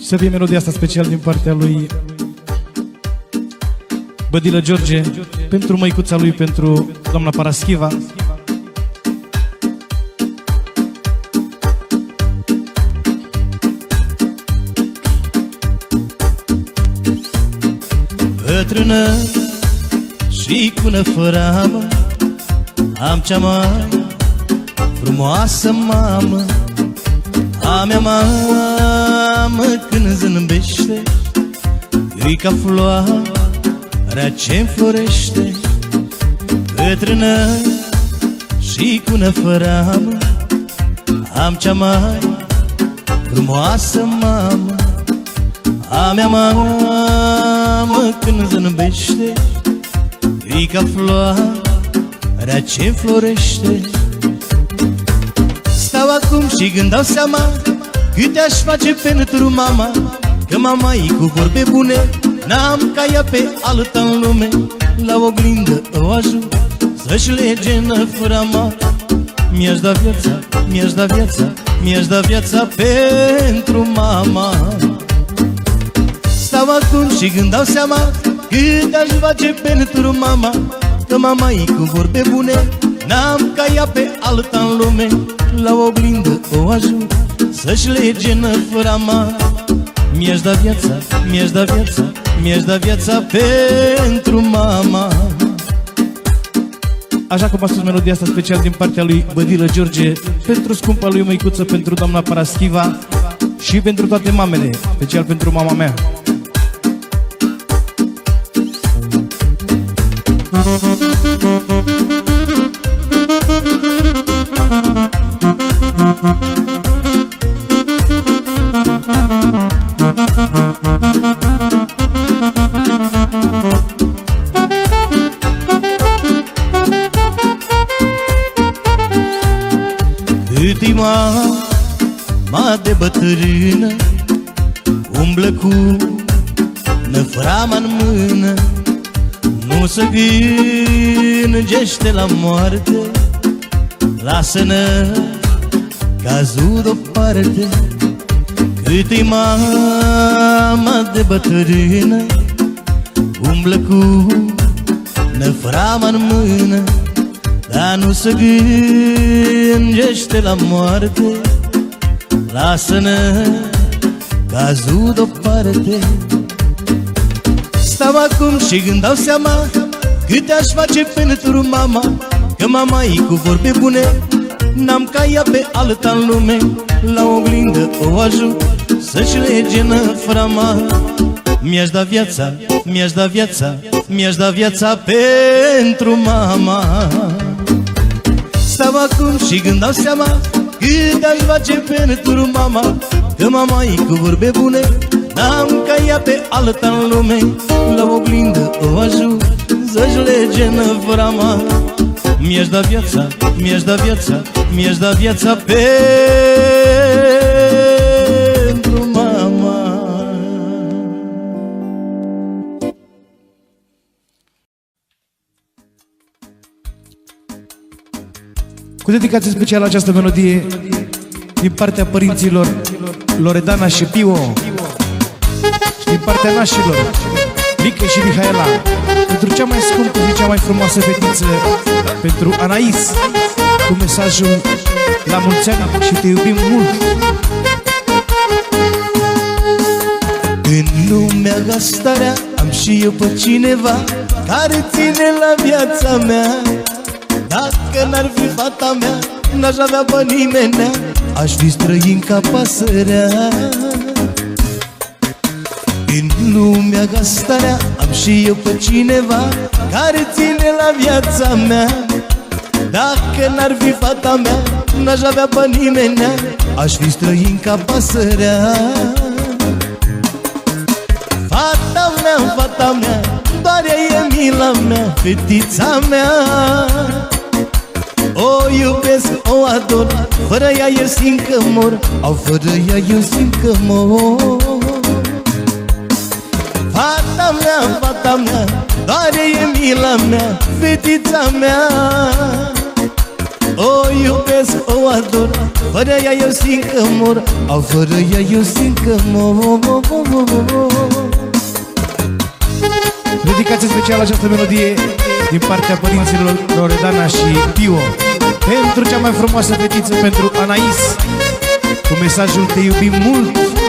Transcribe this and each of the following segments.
Să fie melodia asta special din partea lui Bădilă George Pentru măicuța lui, pentru doamna Paraschiva Bătrână și cu fără Am cea mai frumoasă mamă A mea mamă când zâmbește E ca floarea ce înflorește Bătrână și cu fără Am cea mai frumoasă mamă A mea mamă când zâmbește E ca floarea ce înflorește? Stau acum și când dau seama Câte aș face pentru mama Că mama e cu vorbe bune N-am ca ea pe alta în lume. La oglindă o ajut Să-și lege năframa Mi-aș da viața, mi-aș da viața Mi-aș da viața pentru mama. Stau acum și când dau seama Cât aș face pentru mama Că mama e cu vorbe bune N-am ca ea pe alta în lume. La oglindă o ajut Să-și lege năframa. Mi-aș da viața, mi-aș da viața Mi-aș da viața pentru mama. Așa cum a spus melodia asta special din partea lui Bădilă George Pentru scumpa lui Măicuță, pentru doamna Paraschiva Și pentru toate mamele, special pentru mama mea. Cât gângește la moarte Lasă-ne cazul deoparte Cât-i mama de bătrână Umblă cu năframa în mână dar nu se gângește la moarte. Lasă-ne cazul deoparte Stau acum și când dau seama Câte aș face pentru mama? Că mama e cu vorbe bune. N-am ca ea pe alta în lume. La oglindă o ajut Să-și lege frama Mi-aș da viața, mi-aș da viața Mi-aș da viața pentru mama. Stau acum și când dau seama Cât aș face pentru mama Că mama e cu vorbe bune N-am ca ea pe alta în lume. La oglindă o ajut Să-și lege vrama Mi-aș da viața, mi-aș da viața Mi-aș da viața pentru mama. Cu dedicație specială această melodie din partea părinților Loredana și Pio. Și din partea nașilor Mică și Mihaela pentru cea mai scumpă și cea mai frumoasă fetiță pentru Anais cu mesajul la mulți ani și te iubim mult. În lumea gastarea am și eu pe cineva Care ține la viața mea. Dacă n-ar fi fata mea N-aș avea pe nimeni. Aș fi străin ca pasărea În lumea gastarea am și eu pe cineva Care ține la viața mea. Dacă n-ar fi fata mea N-aș avea pe nimeni. Aș fi străin ca pasărea. Fata mea, fata mea Doar ea e mila mea Fetița mea. O iubesc, o ador Fără ea eu simt că mor Au fără ea eu simt că mor Fata Fata mea, fata mea Doare e mila mea Fetița mea. O iubesc, o ador Fără ea eu simt că mor. Au fără ea eu simt că mor. Dedicație specială această melodie din partea părinților Loredana și Pio Pentru cea mai frumoasă fetiță, pentru Anais. Cu mesajul Te iubim mult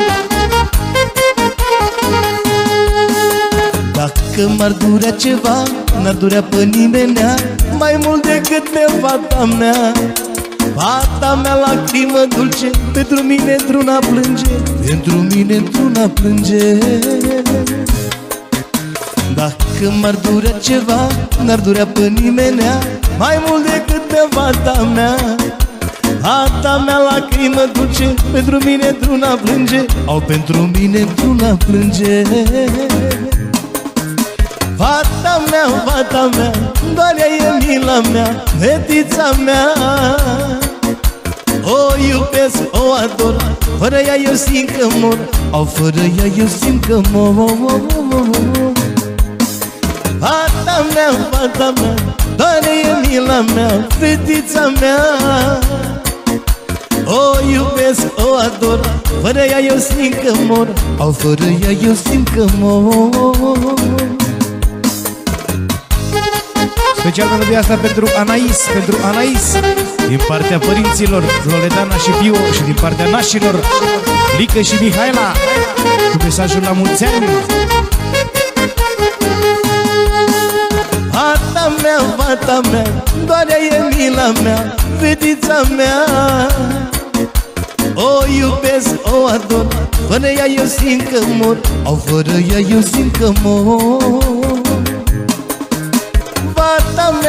Dacă m-ar durea ceva, n-ar durea pe nimenea Mai mult decât pe fata mea. Fata mea lacrimă dulce Pentru mine într-una plânge Pentru mine într-una plânge. Dacă m-ar durea ceva N-ar durea pe nimenea Mai mult decât pe fata mea. Fata mea lacrimă dulce Pentru mine într-una plânge Au pentru mine într-una plânge Fata mea, fata mea Doar ea e mila mea Fetița mea. O iubesc, o ador Fără ea eu simt că mor Au fără ea eu simt că mor. Fata mea, fata mea Doar e mila mea Fetița mea. O iubesc, o ador Fără ea eu simt că mor Au fără ea eu simt că mor Special melodia asta pentru Anais, pentru Anais Din partea părinților Loredana și Pio Și din partea nașilor Lică și Mihaela Cu mesajul la mulți ani. Fata mea, fata mea Doar ea e mila mea Fetița mea. O iubesc, o ador Fără ea eu simt că mor Au fără ea eu simt că mor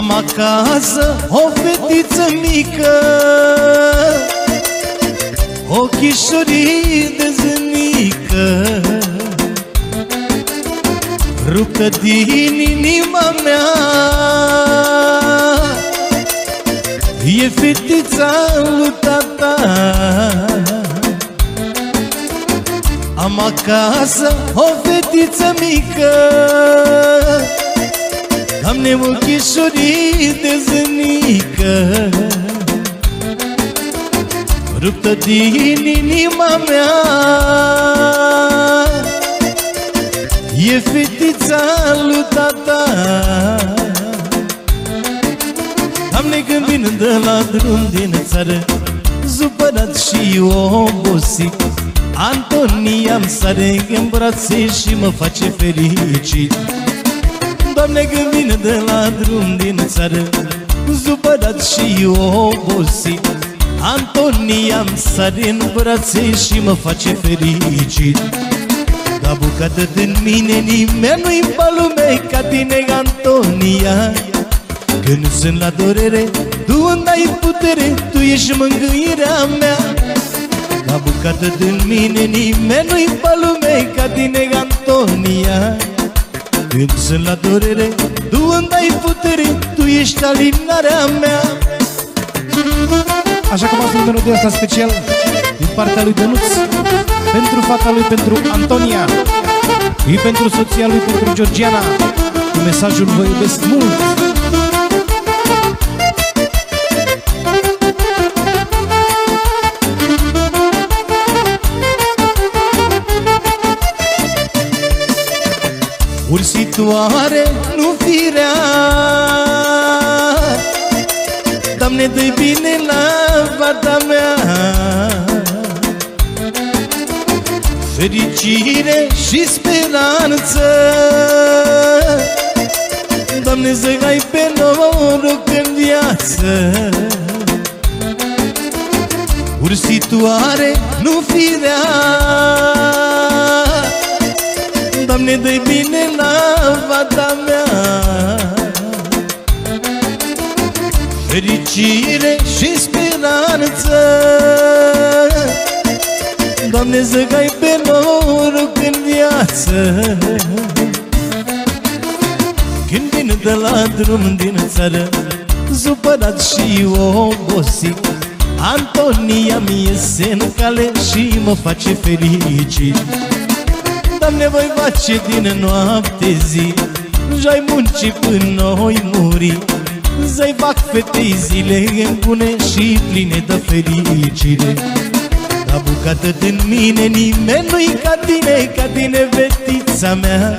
Am acasă o fetiță mică. Ochișorii de zânică. Ruptă din inima mea. E fetița lui tata. Am acasă o fetiță mică Doamne, ochișorii de zânică Ruptă din inima mea E fetița lui tata Doamne, când vin de la drum din țară Zupărat și obosit Antonia îmi sare în brațe și mă face fericit Doamne, când vine de la drum din țară Zupărat și obosit. Antonia îmi sare în brațe și mă face fericit. Da bucată din mine nimeni nu-i pe lume ca tine, Antonia. Când sunt la dorere, tu îmi dai putere, tu ești mângâirea mea. Da bucată din mine nimeni nu-i pe lume ca tine, Antonia când sunt la dorere, tu îmi dai putere Tu ești alinarea mea. Așa cum ați melodia asta special Din partea lui Dănuț Pentru fata lui, pentru Antonia Și pentru soția lui, pentru Georgiana Cu mesajul vă iubesc mult Ursitoare, nu firea. Doamne, dă bine la fata mea. Fericire și speranță. Doamne, să ai pe noroc în viață. Ursitoare, nu firea Doamne, dă bine la fata mea. Fericire și speranță. Doamne, să ai pe noroc în viață. Când vin de la drum din țară Supărat și obosit Antonia mi iese în cale și mă face fericit Doamne, voi face din noapte zi. Și-ai munci până noi muri. Să-i fac fetei zile bune și pline de fericire. La bucată din mine nimeni nu-i ca tine, ca tine vetița mea.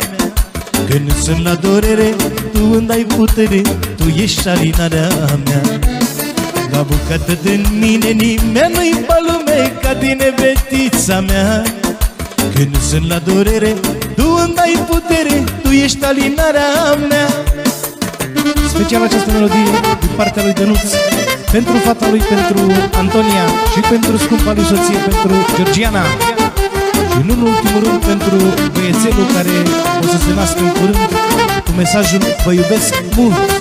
Când sunt la dorere, tu îmi dai putere, tu ești alinarea mea. La bucată din mine nimeni nu-i pe lume, ca tine vetița mea Când sunt la dorere, tu îmi dai putere, tu ești alinarea mea. Special această melodie din partea lui Dănuț Pentru fata lui, pentru Antonia Și pentru scumpa lui soție, pentru Georgiana. Și nu în ultimul rând pentru băiețelul care o să se nască în curând Cu mesajul Vă iubesc mult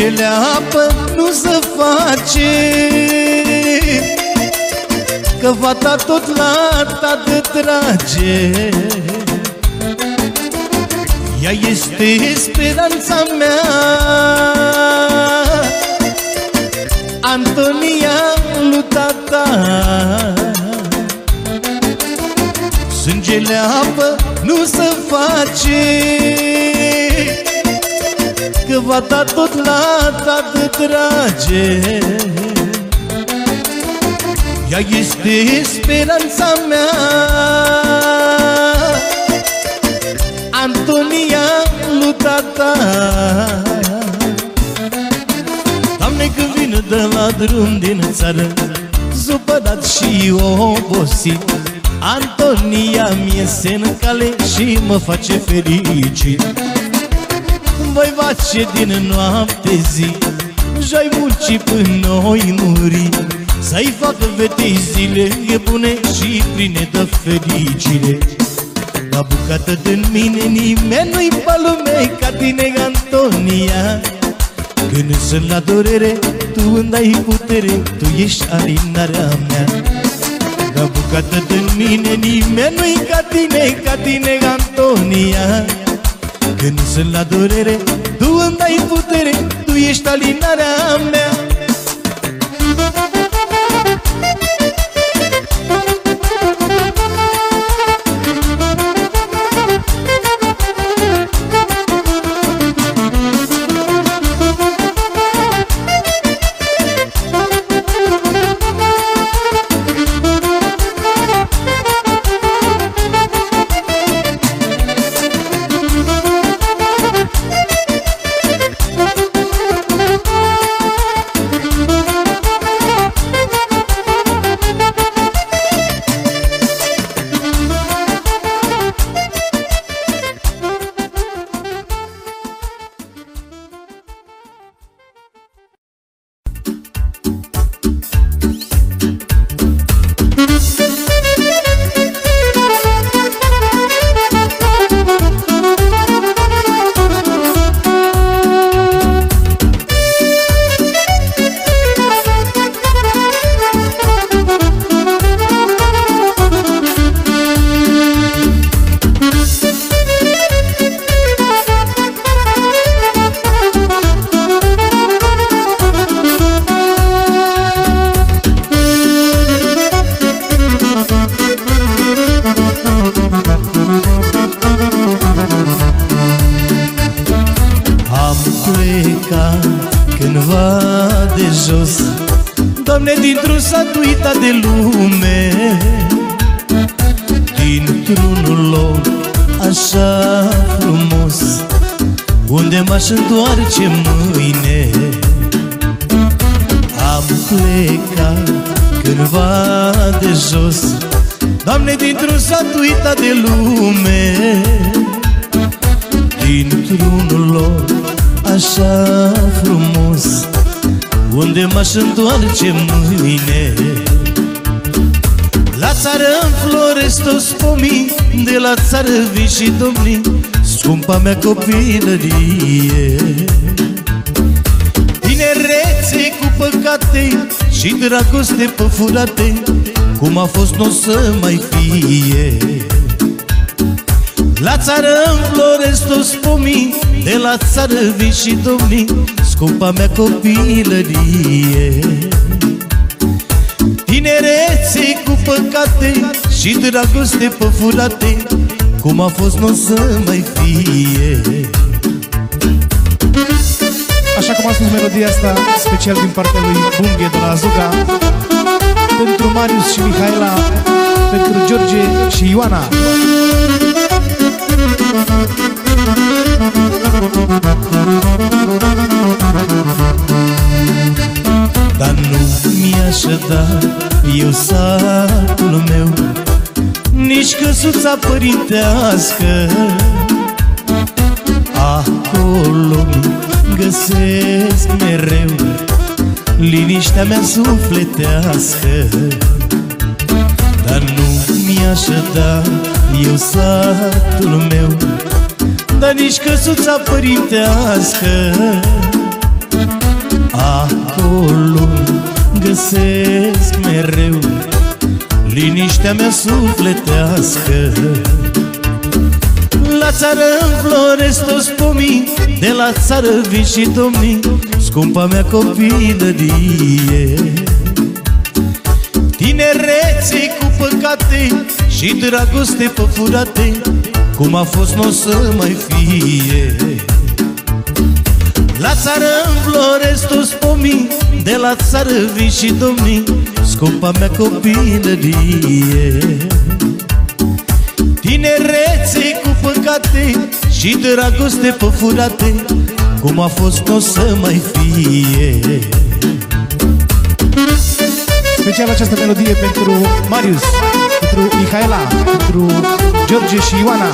Sângele apă nu se face. Că fata tot la tată trage. Ea este speranța mea. Antonia lui tata. Sângele apă nu se face Că fata tot la tată trage. Ea este speranța mea. Antonia lui tata. Doamne când vin de la drum din țară Supărat și obosit. Antonia mi iese în cale și mă face fericit Voi face din noapte zi Și-ai munci până noi muri. Să-i facă vetei zile e bune și pline de fericire. La bucată din mine nimeni nu-i pe lume ca tine, Antonia. Când sunt la dorere, tu îmi dai putere, tu ești alinarea mea. La bucată din mine nimeni nu-i ca tine, ca tine, Antonia Când sunt la dorere, tu îmi dai putere, tu ești alinarea mea întoarce mâine. La țară înfloresc toți pomii De la țară vii și domnii Scumpa mea copilărie. Tinerețe cu păcate Și dragoste pe furate Cum a fost nu o să mai fie. La țară înfloresc toți pomii De la țară vii și domnii Scumpa mea copilărie. Tinerețe cu păcate Și dragoste pe furate Cum a fost nu o să mai fie. Așa cum a spus melodia asta Special din partea lui Bunghe de la Azuga Pentru Marius și Mihaela Pentru George și Ioana Dar nu mi-aș da eu satul meu Nici căsuța părintească. Acolo găsesc mereu Liniștea mea sufletească. Dar nu mi-aș da eu satul meu Dar nici căsuța părintească Acolo găsesc mereu Liniștea mea sufletească. La țară înfloresc toți pomii De la țară vin și domnii Scumpa mea copilărie Tinerețe cu păcate Și dragoste pe furate Cum a fost nu o să mai fie la țară înfloresc toți pomii De la țară vin și domnii Scumpa mea copilărie. Tinerețe cu păcate Și dragoste pe furate Cum a fost nu o să mai fie. Special această melodie pentru Marius Pentru Mihaela Pentru George și Ioana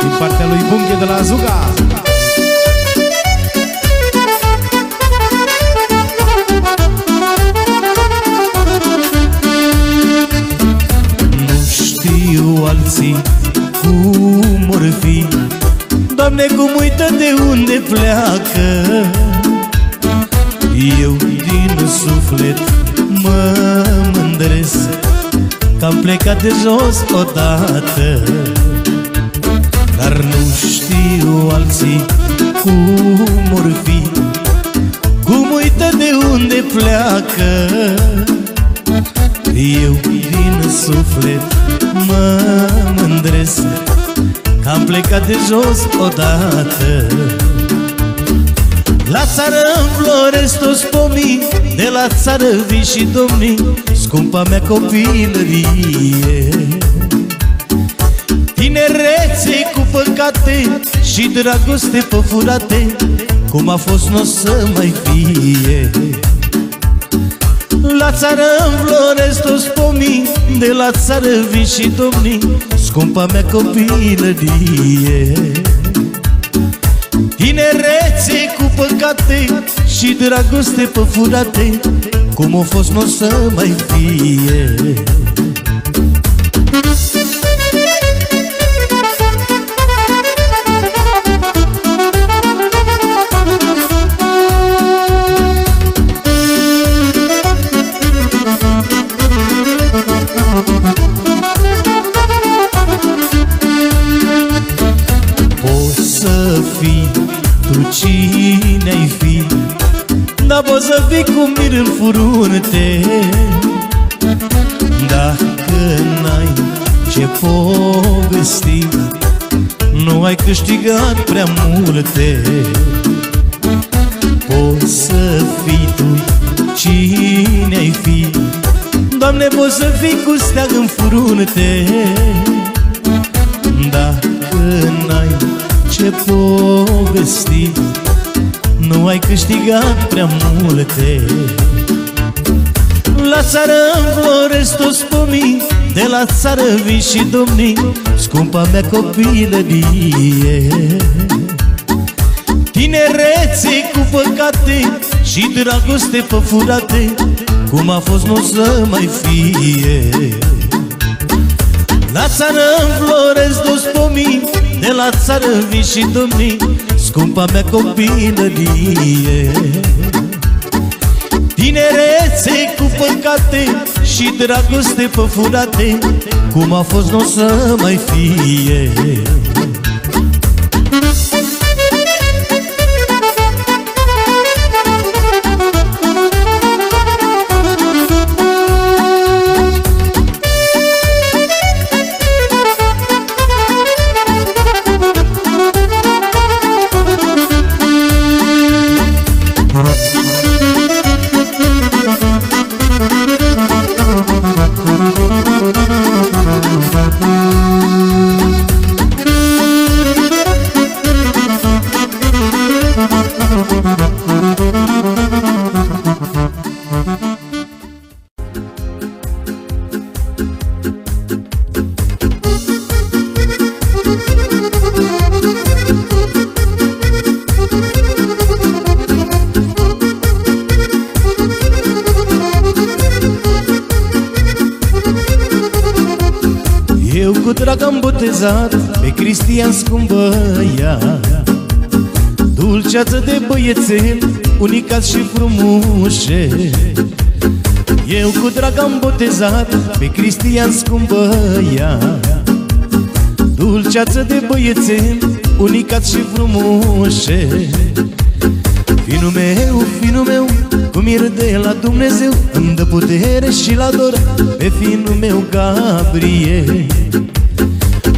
Din partea lui Bunghe de la Azuga știu alții cum or fi? Doamne, cum uită de unde pleacă? Eu din suflet mă mândresc Că am plecat de jos odată. Dar nu știu alții cum or fi Cum uită de unde pleacă eu din suflet mă mândresc Că am plecat de jos odată. La țară înfloresc toți pomii De la țară vii și domnii Scumpa mea copilărie. Tinerețe cu păcate Și dragoste pe furate Cum a fost nu o să mai fie la țară înfloresc toți pomii De la țară vin și domnii Scumpa mea copilărie. Tinerețe cu păcate Și dragoste pe furate Cum a fost nu o să mai fie Dar poți să fii cu mir în furunte. Dacă n-ai ce povesti Nu ai câștigat prea multe. Poți să fii tu cine-ai fi. Doamne, poți să fii cu steag în frunte Dacă n-ai ce povesti Nu ai câștigat prea multe. La țară înfloresc toți pomii De la țară vii și domnii Scumpa mea copilărie Tinerețe cu păcate Și dragoste furate Cum a fost nu să mai fie. La țară înfloresc toți pomii De la țară vii și domnii Scumpa mea copilărie. Tinerețe cu păcate Și dragoste furate Cum a fost nu să mai fie de băiețel, unicat și frumușe Eu cu drag am botezat pe Cristian scumbăia Dulceață de băiețel, unicat și frumușe Finul meu, finul meu, cu mir de la Dumnezeu Îmi dă putere și la dor pe finul meu Gabriel.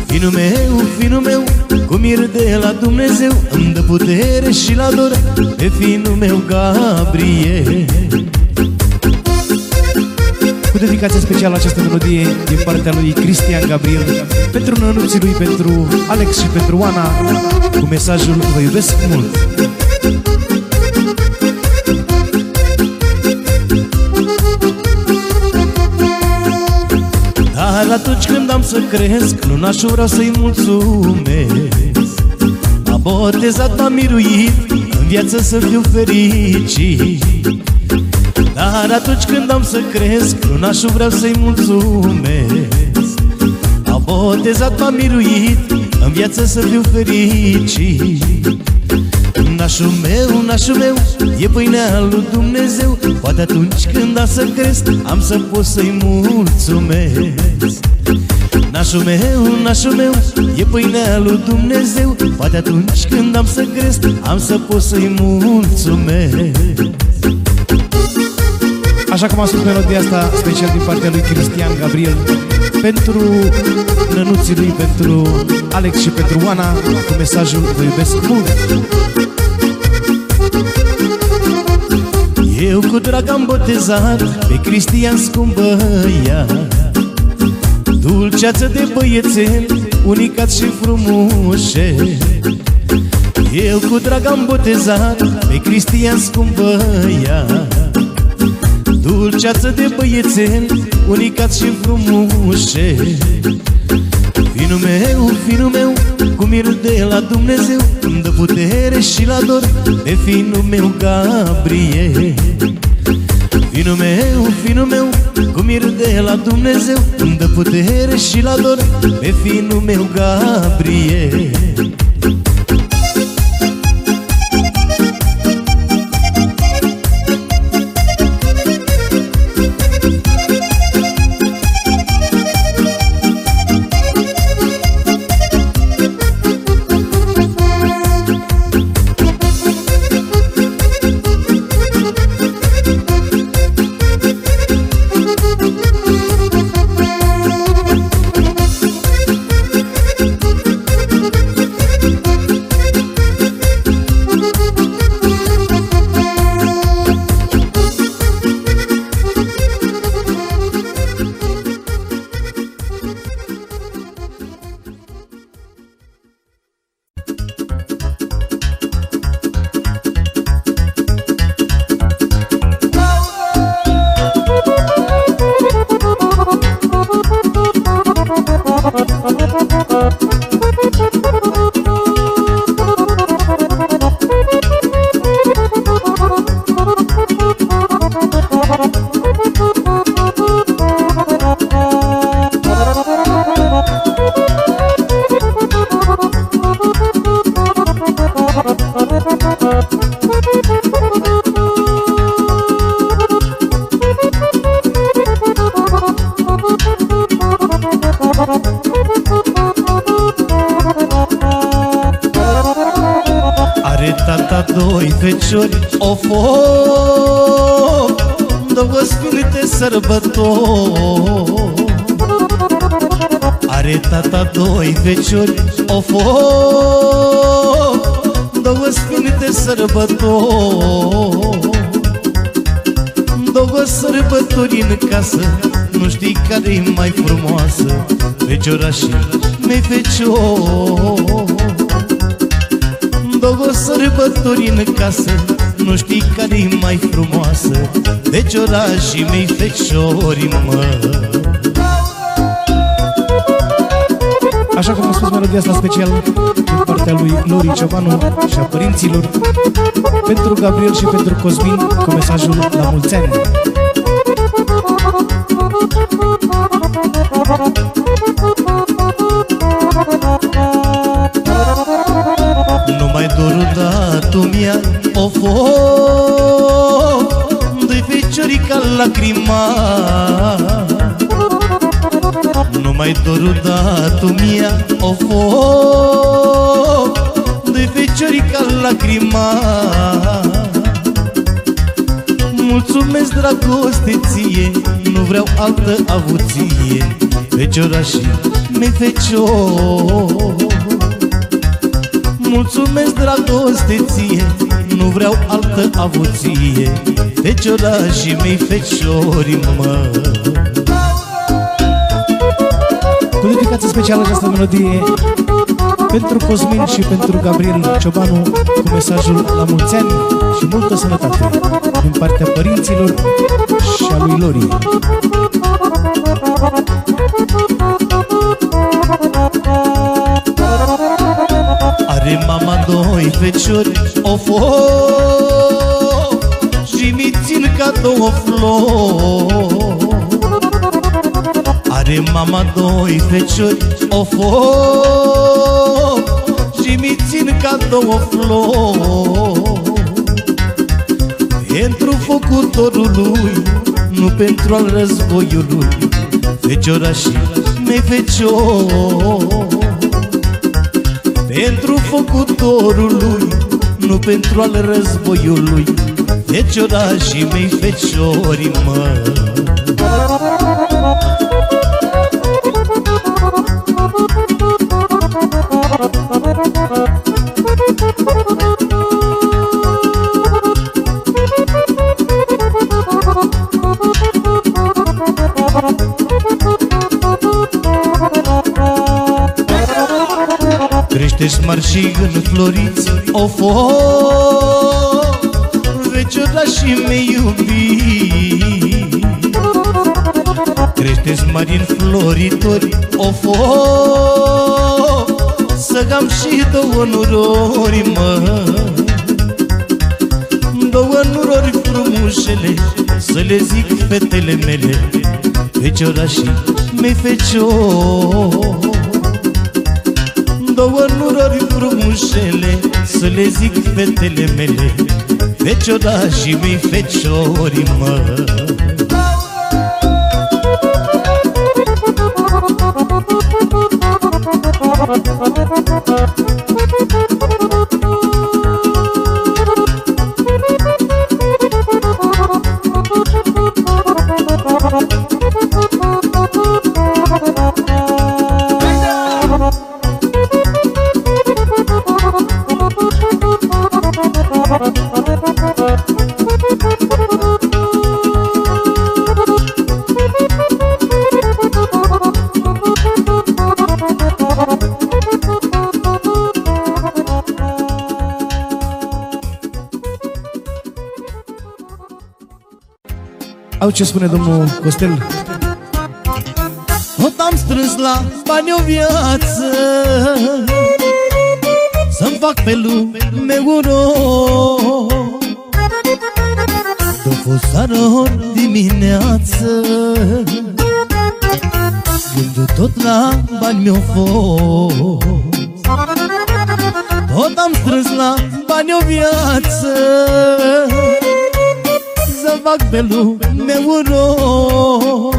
Finul meu, finul meu, cu mir de la Dumnezeu Îmi dă putere și la dor pe finul meu Gabriel. Cu dedicație specială această melodie din partea lui Cristian Gabriel Pentru nănuții lui, pentru Alex și pentru Ana Cu mesajul Vă iubesc mult atunci când am să cresc Lunașul vreau să-i mulțumesc. M-a botezat, m-a miruit În viață să fiu fericit. Dar atunci când am să cresc Lunașul vreau să-i mulțumesc. M-a botezat, m-a miruit În viață să fiu fericit Nașul meu, nașul meu, e pâinea lui Dumnezeu. Poate atunci când am să cresc, am să pot să-i mulțumesc. Nașul meu, nașul meu, e pâinea lui Dumnezeu. Poate atunci când am să cresc, am să pot să-i mulțumesc. Așa cum am spus melodia asta special din partea lui Cristian Gabriel Pentru nănuții lui, pentru Alex și pentru Oana Cu mesajul Vă iubesc mult Eu cu drag am botezat pe Cristian scumbăia Dulceață de băiețel, unicat și frumușe Eu cu drag am botezat pe Cristian scumbăia Dulceață de băiețel, unicat și frumușe Finul meu, finul meu, cu mir de la Dumnezeu Îmi dă putere și la dor pe finul meu Gabriel. Finul meu, finul meu, cu mir de la Dumnezeu Îmi dă putere și la dor pe finul meu Gabriel doi feciori Of, două sfinte sărbători. Două sărbători în casă Nu știi care e mai frumoasă Feciorașii mei feciori. Două sărbători în casă Nu știi care e mai frumoasă Feciorașii mei feciori, mă Așa cum am spus melodia asta special din partea lui Lori Ciobanu și a părinților pentru Gabriel și pentru Cosmin cu mesajul la mulți ani. Nu mai dorul dat mi-a o Doi feciorica lacrima Nu mai dorul dat mi-a o Doi feciorica lacrima. Mulțumesc dragoste ție Nu vreau altă avuție. Feciorașii mei feciori Mulțumesc dragoste ție Nu vreau altă avuție. Feciorașii mei feciori, mă Cu dedicație specială această melodie pentru Cosmin și pentru Gabriel Ciobanu cu mesajul la mulți ani și multă sănătate din partea părinților și a lui Lori. Are mama doi feciori Of, Și mi țin ca două flori Are mama doi feciori Of, Și mi țin ca două flori. Pentru făcutorul lui Nu pentru al războiului Feciorașii mei feciori. Pentru făcutorul lui Nu pentru al războiului Feciorașii mei feciori, mă Creșteți mari și înfloriți Of, of Feciorașii mei iubi Creșteți mari înfloritori Of, of Să am și două nurori, mă. Două nurori frumușele Să le zic fetele mele Feciorașii mei feciori Două nurori frumușele Să le zic fetele mele Feciorașii mei feciori, mă Au ce spune domnul Costel? Tot am strâns la bani o viață. Să-mi fac pe lume un rol De-o fost seară dimineață Gândul tot la bani mi-o fost. Tot am strâns la bani o viață. Să fac pe lume un rol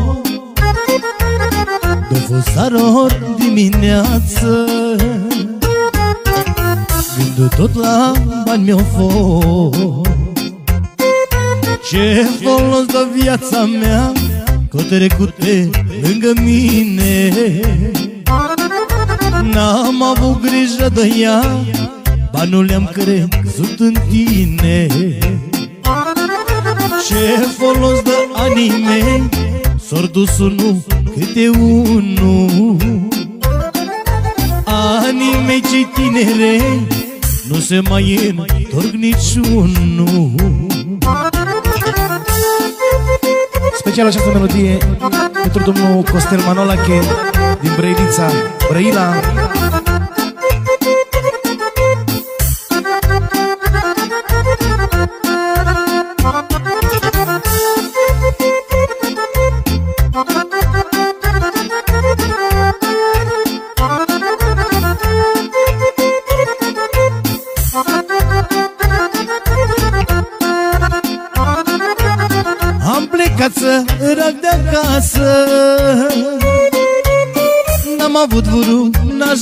De-o fost seară dimineață Când tot la bani mi-au fost. Ce folos de viața mea Că trecut pe lângă mine. N-am avut grijă de ea Banul le-am crezut în tine Ce folos de anii mei S-or dus unul câte unul. Anii mei cei tinere Nu se mai întorc niciunul. Special această melodie pentru domnul Costel Manolache din Brăilița, Brăila.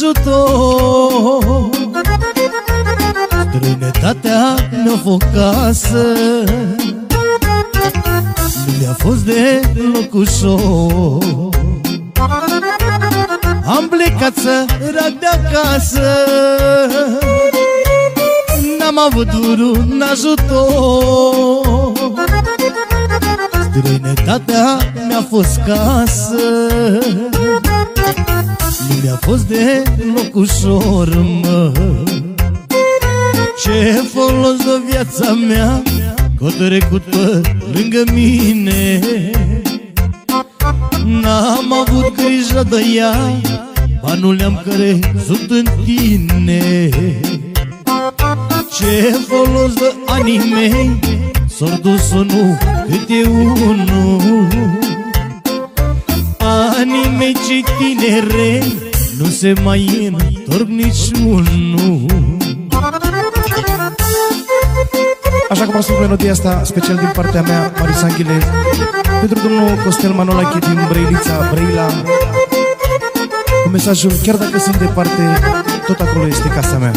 Ajutor. Străinătatea mi-a focasă Nu mi-a fost de loc ușor. Am plecat să rag de acasă. N-am avut vreun ajutor. Străinătatea mi-a fost casă. Nu mi-a fost de loc ușor, mă. Ce folos de viața mea Că trecut pe lângă mine. N-am avut grijă de ea Banul le-am crezut în tine. Ce folos de anii mei S-or dus unul câte unul. Anii mei cei tinere Nu se mai întorc niciunul Așa cum a spus melodia asta, special din partea mea, Marisa Anghile, pentru domnul Costel Manolache din Brăilița, Brăila, cu mesajul, chiar dacă sunt departe, tot acolo este casa mea.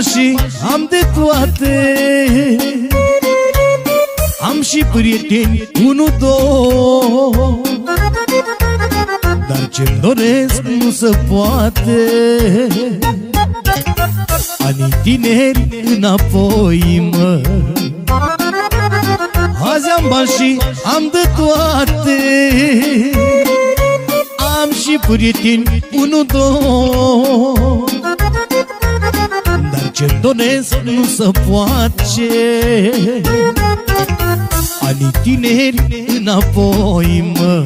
Și am de toate. Am și prieteni, unu, două Dar ce-mi doresc nu se poate. Anii tineri înapoi, mă. Azi am bani și am de toate. Am și prieteni, unu, două Dar ce-mi doresc nu se poate. Anii tineri înapoi, mă.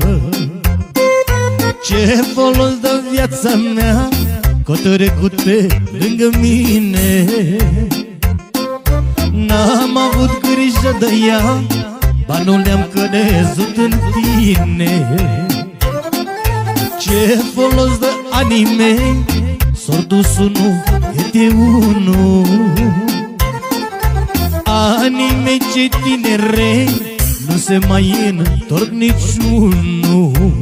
Ce folos de viața mea Că trecut pe lângă mine. N-am avut grijă de ea Banul le-am cădezut în tine. Ce folos de anii mei S-or dus unul câte unul Anii mei ce tinere Nu se mai întorc niciunul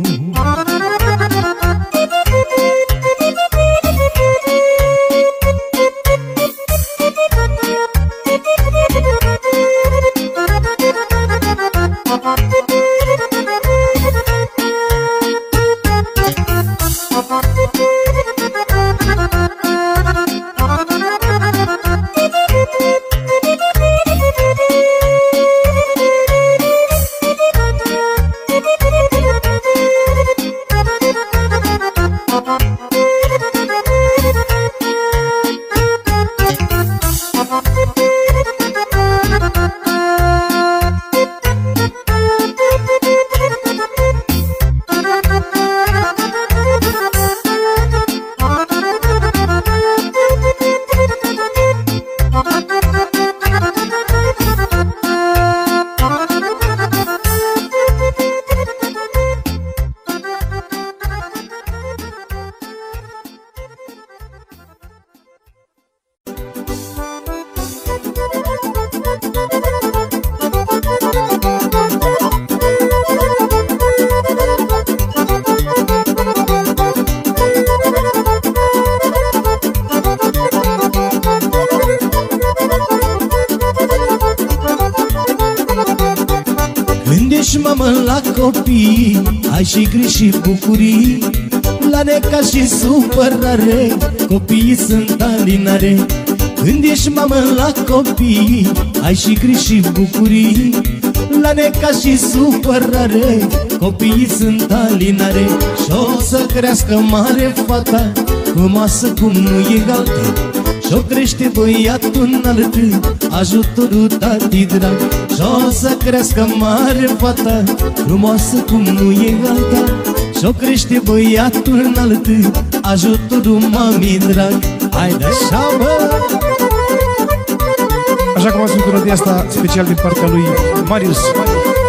la copii. Ai și griji și bucurii La neca și supărare. Copiii sunt alinare Și o să crească mare fata. Frumoasă cum nu e alta și-o crește băiatul înalt. Ajutorul tati drag Și-o să crească mare fata. Frumoasă cum nu e alta Și-o crește băiatul înalt. Ajutorul mami drag. Hai de așa bă Așa cum ați văzut melodia asta special din partea lui Marius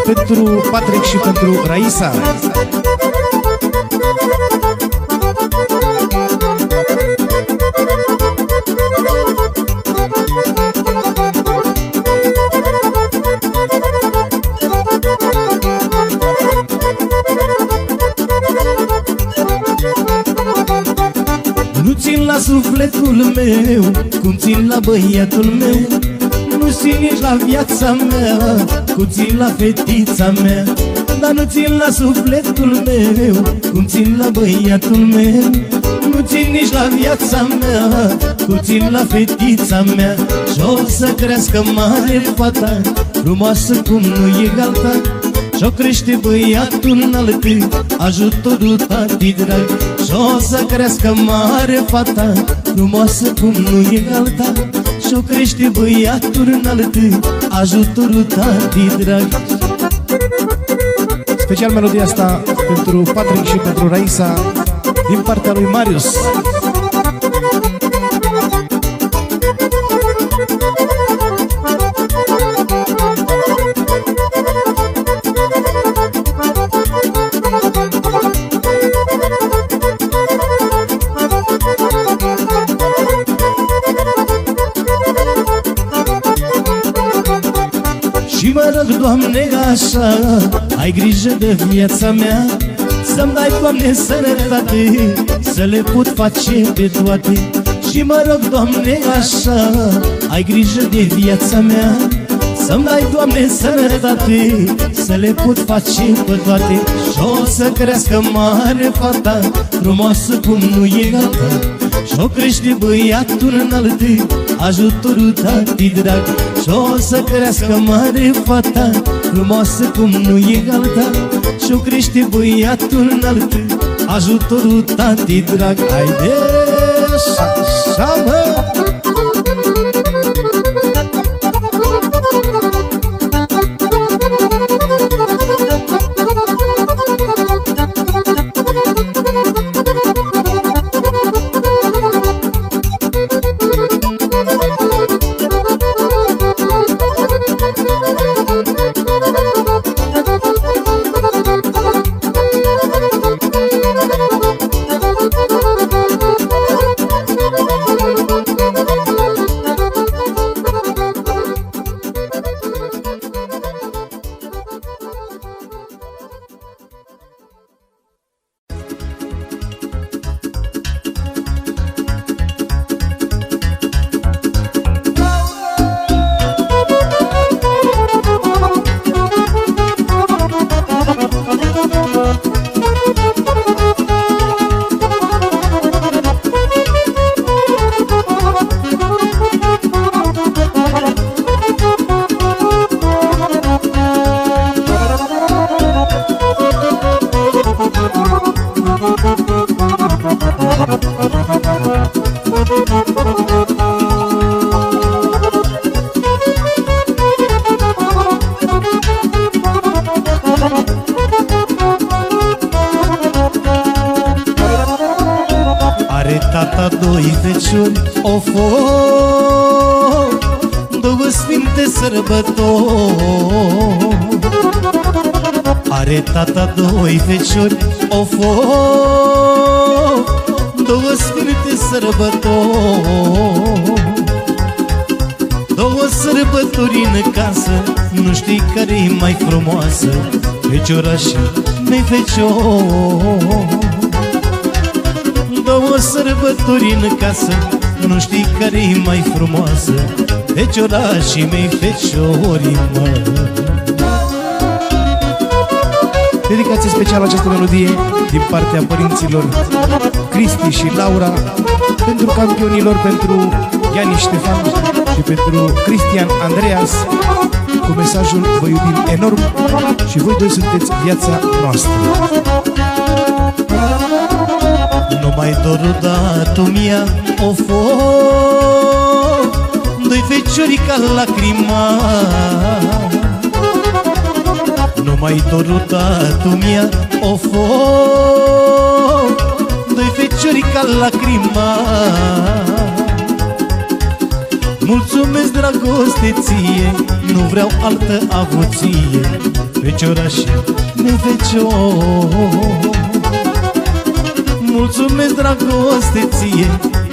Pentru Patrick și pentru Raisa. Sufletul meu Cum țin la băiatul meu Nu țin nici la viața mea Cum țin la fetița mea Dar nu țin la sufletul meu Cum țin la băiatul meu. Nu țin nici la viața mea Cum țin la fetița mea. Și o să crească mare fata Frumoasă cum nu e alta și-o crește băiatul înalt Ajutorul tati drag. Și-o să crească mare fata Frumoasă cum nu e alta Și-o crește băiatul înalt Ajutorul tati drag. Special melodia asta pentru Patrick și pentru Raisa Din partea lui Marius Doamne, așa Ai grijă de viața mea. Să-mi dai, Doamne, sănătate Să le pot face pe toate. Și mă rog, Doamne, așa Ai grijă de viața mea. Să-mi dai, Doamne, sănătate Să le pot face pe toate. Și o să crească mare fata Frumoasă cum nu e gata Și-o crește băiatul înalt Ajutorul tati drag Și-o să crească mare fata Frumoasă cum nu e alta Și-o crește băiatul înalt Ajutorul tati drag. Haide, așa, așa, mă sărbători în casă Nu știi care e mai frumoasă Feciora și mei feciori, mă Dedicație specială această melodie din partea părinților Cristi și Laura pentru campionilor, pentru Iani Ștefan și pentru Cristian Andreas cu mesajul Vă iubim enorm și voi doi sunteți viața noastră. Nu mai dorul tu mia o fo Doi feciori ca lacrima. Nu mai dorul tu mia o fo Doi feciori ca lacrima. Mulțumesc dragoste ție Nu vreau altă avuție. Feciorașe, nefecior Mulțumesc dragoste ție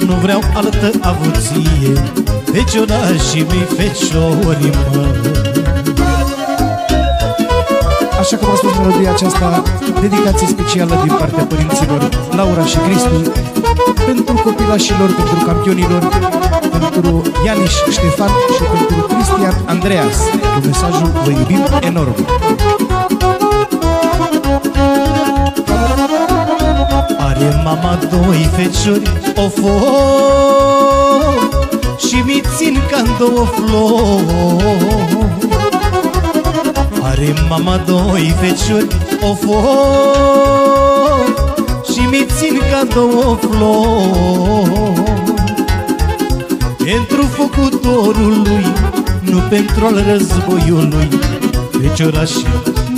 Nu vreau altă avuție Feciorașii mei, feciorii mă. Așa cum a spus melodia aceasta Dedicație specială din partea părinților Laura și Cristi Pentru copilașilor, pentru campionilor Pentru Ianiș Ștefan și pentru Cristian Andreas Cu mesajul Vă iubim enorm Are mama doi feciori, o fo Și mi țin ca două flori. Are mama doi feciori, o fo Și mi țin ca două flori. Pentru făcutorul lui, nu pentru al războiului Feciorașii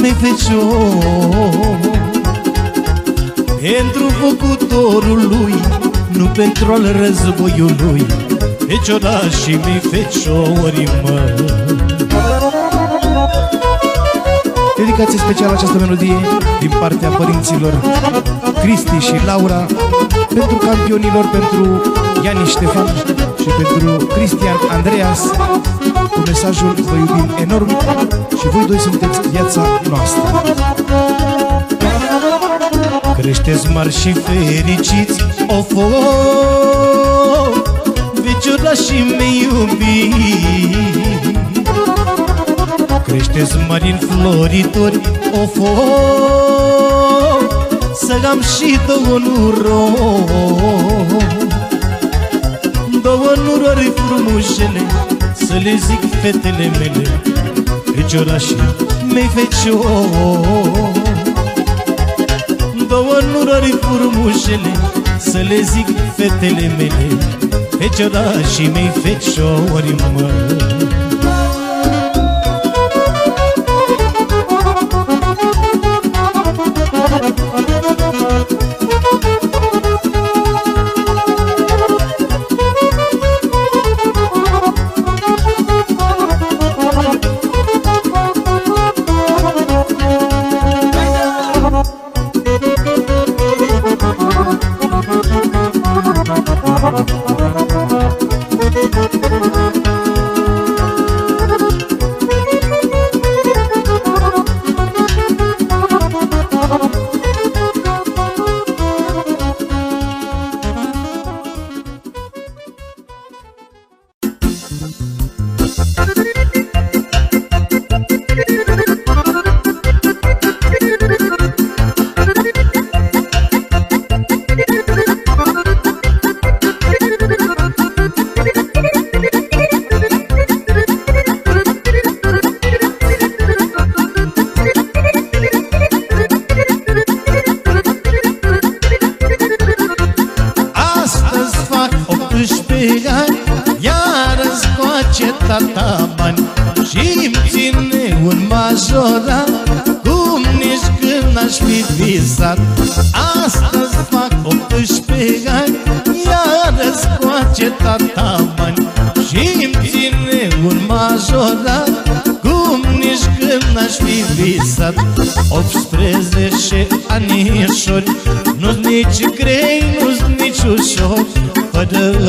mei feciori pentru făcutorul lui Nu pentru al războiului Feciorașii mei, feciorii mă Dedicație specială această melodie din partea părinților Cristi și Laura pentru campionilor, pentru Iani Ștefan și pentru Cristian Andreas cu mesajul Vă iubim enorm și voi doi sunteți viața noastră. Creșteți mari și fericiți, of, of Veciorașii mei iubi Creșteți mari înfloritori, of, of Să am și două nurori. Două nurori frumușele Să le zic fetele mele Feciorașii mei feciori două nurări frumușele Să le zic fetele mele Feciorașii mei feciori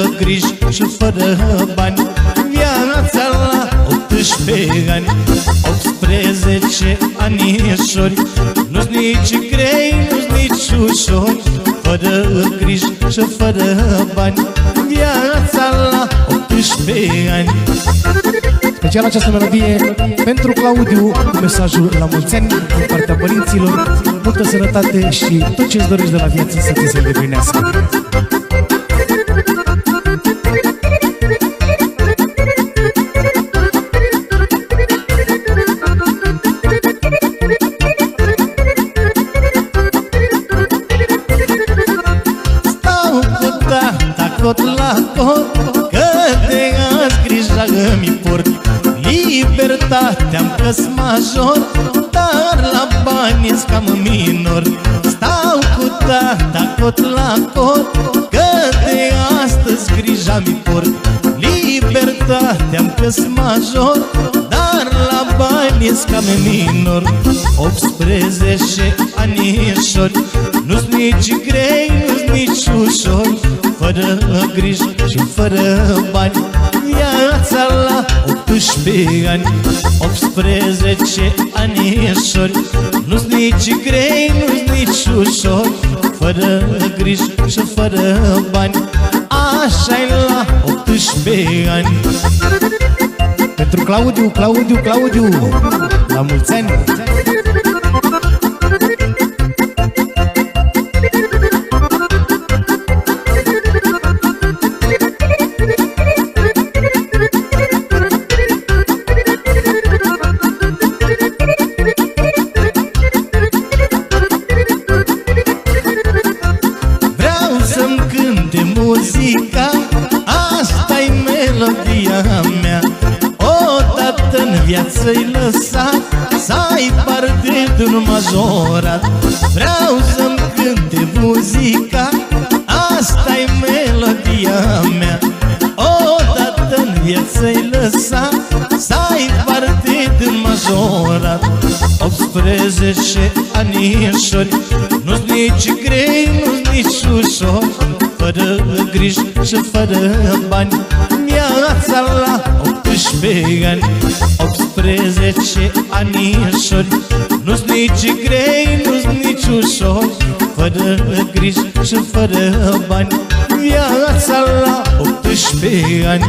mă anișori. Nu-s nici grei, nu-s nici nici ușor Fără griji și fără bani. Viața la 18 ani. Special această melodie pentru Claudiu cu mesajul la mulți ani din partea părinților, multă sănătate și tot ce îți dorești de la viață să ți se îndeplinească. Libertatea-mi că major Dar la bani cam minor. Stau cu tata cot la cot Că de astăzi grija mi port. Libertatea-mi că major Dar la bani cam minor. 18 anișori Nu-s nici grei, nu-s nici ușor. Fără griji și fără bani Viața la 18 ani 18 anișori. Nu-s nici grei, nu-s nici ușor Fără griji și fără bani. Așa e la 18 ani Pentru Claudiu, Claudiu, Claudiu La mulți ani majorat Vreau să-mi cânte muzica Asta-i melodia mea. Odată în viață-i lăsat Să ai parte de un majorat 18 anișori Nu-s nici grei, nu-s nici ușor. Fără griji și fără bani Viața la 18 ani. 18 anișori Nu-s nici grei, nu-s nici ușor Fără griji și fără bani. Viața la 18 ani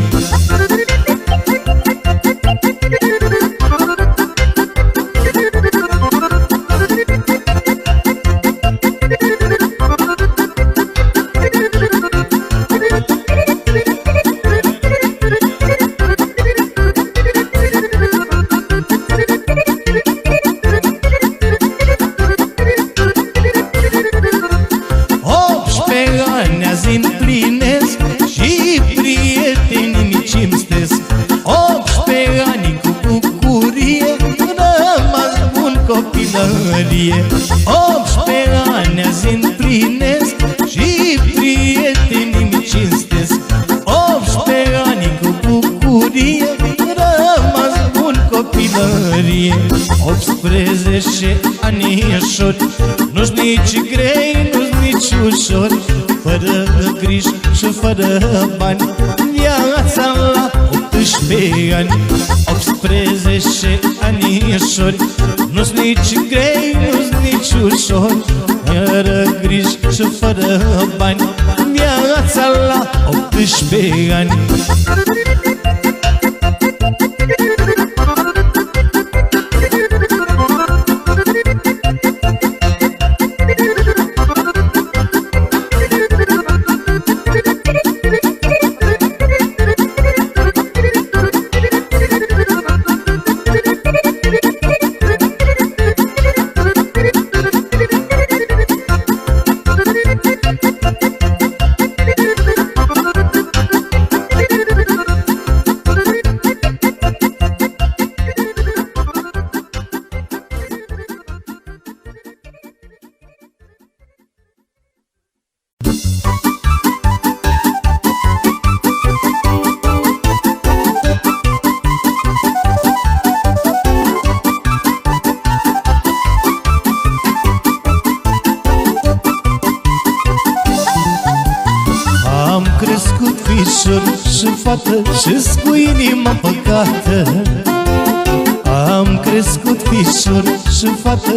bani Viața la 18 ani. 18 anișori Nu-s nici grei, nu-s nici ușor. Fără griji și fără bani Viața la 18 ani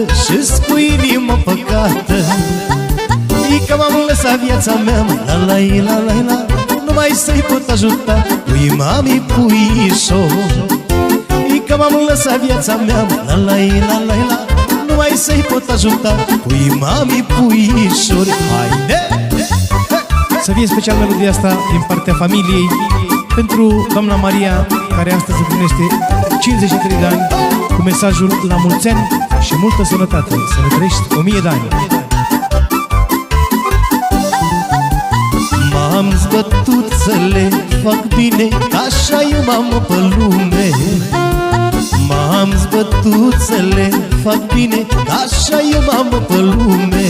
și fată și cu inima păcată. Că m-am lăsat viața mea La la la la la. Numai să-i pot ajuta Pui mami puișor Că m-am lăsat viața mea La la la la la. Numai să-i pot ajuta Pui mami puișor Haide! Să fie special melodia asta din partea familiei pentru doamna Maria, care astăzi împlinește 53 de ani, cu mesajul la mulți ani și multă sănătate. Să ne trăiești 1000 de ani. M-am zbătut să le fac bine, așa eu mamă pe lume. M-am zbătut să le fac bine, așa eu mamă pe lume.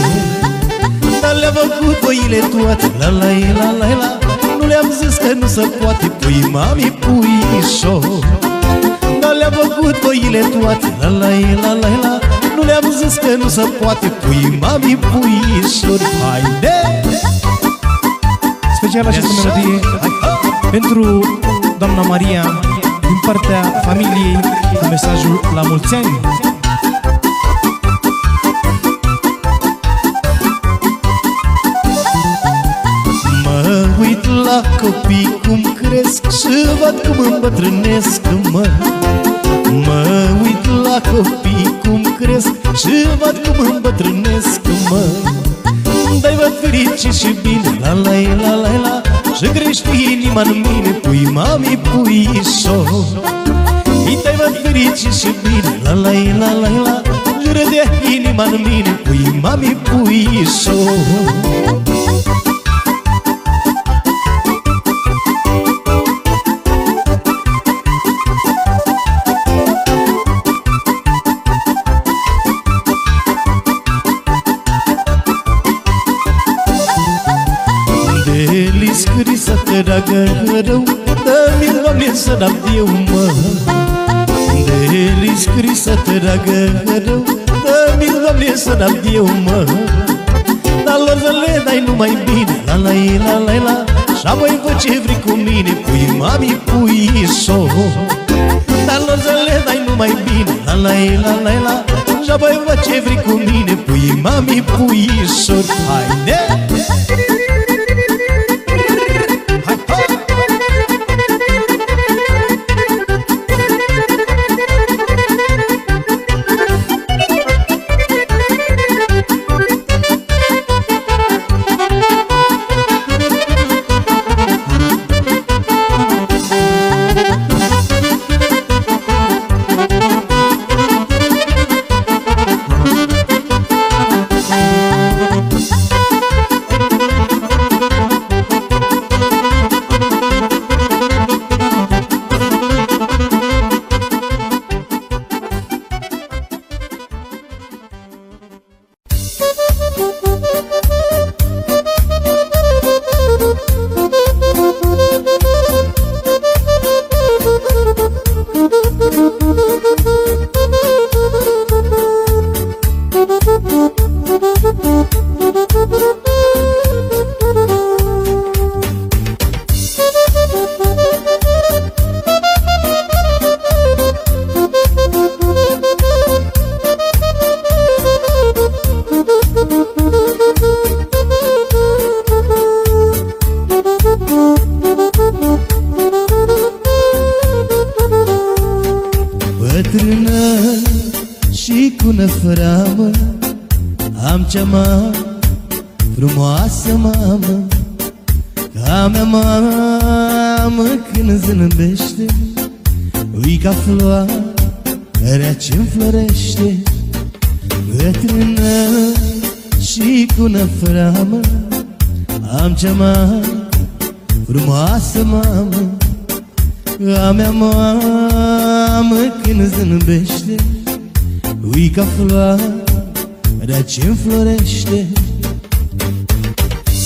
Dar le-a făcut voile toate, la la la la la Nu le-am zis că nu se poate, pui mami puișor Dar le-a făcut voile toate, la la la la la Nu le-am zis că nu se poate, pui mami puișor Haide! Special această melodie pentru doamna Maria din partea familiei cu mesajul la mulți ani. Mă uit la copii cum cresc Și văd cum îmbătrânesc, mă Mă uit la copii cum cresc Și văd cum îmbătrânesc, mă. Dai văd fericit și bine, la la la la la Și crește inima în mine, pui mami, puișor Îi dai văd fericit și bine, la la la la la Și râde inima în mine, pui mami, puișor să dau eu, mă De scrisă, dragă rău Dă-mi, Doamne, să dau eu, mă Dar lor să le dai numai bine La la la la la. Și apoi fă ce vrei cu mine Pui mami, pui soț. Dar lor să le dai numai bine La la la la la. Și apoi fă ce vrei cu mine Pui mami, pui soț. Haide! ce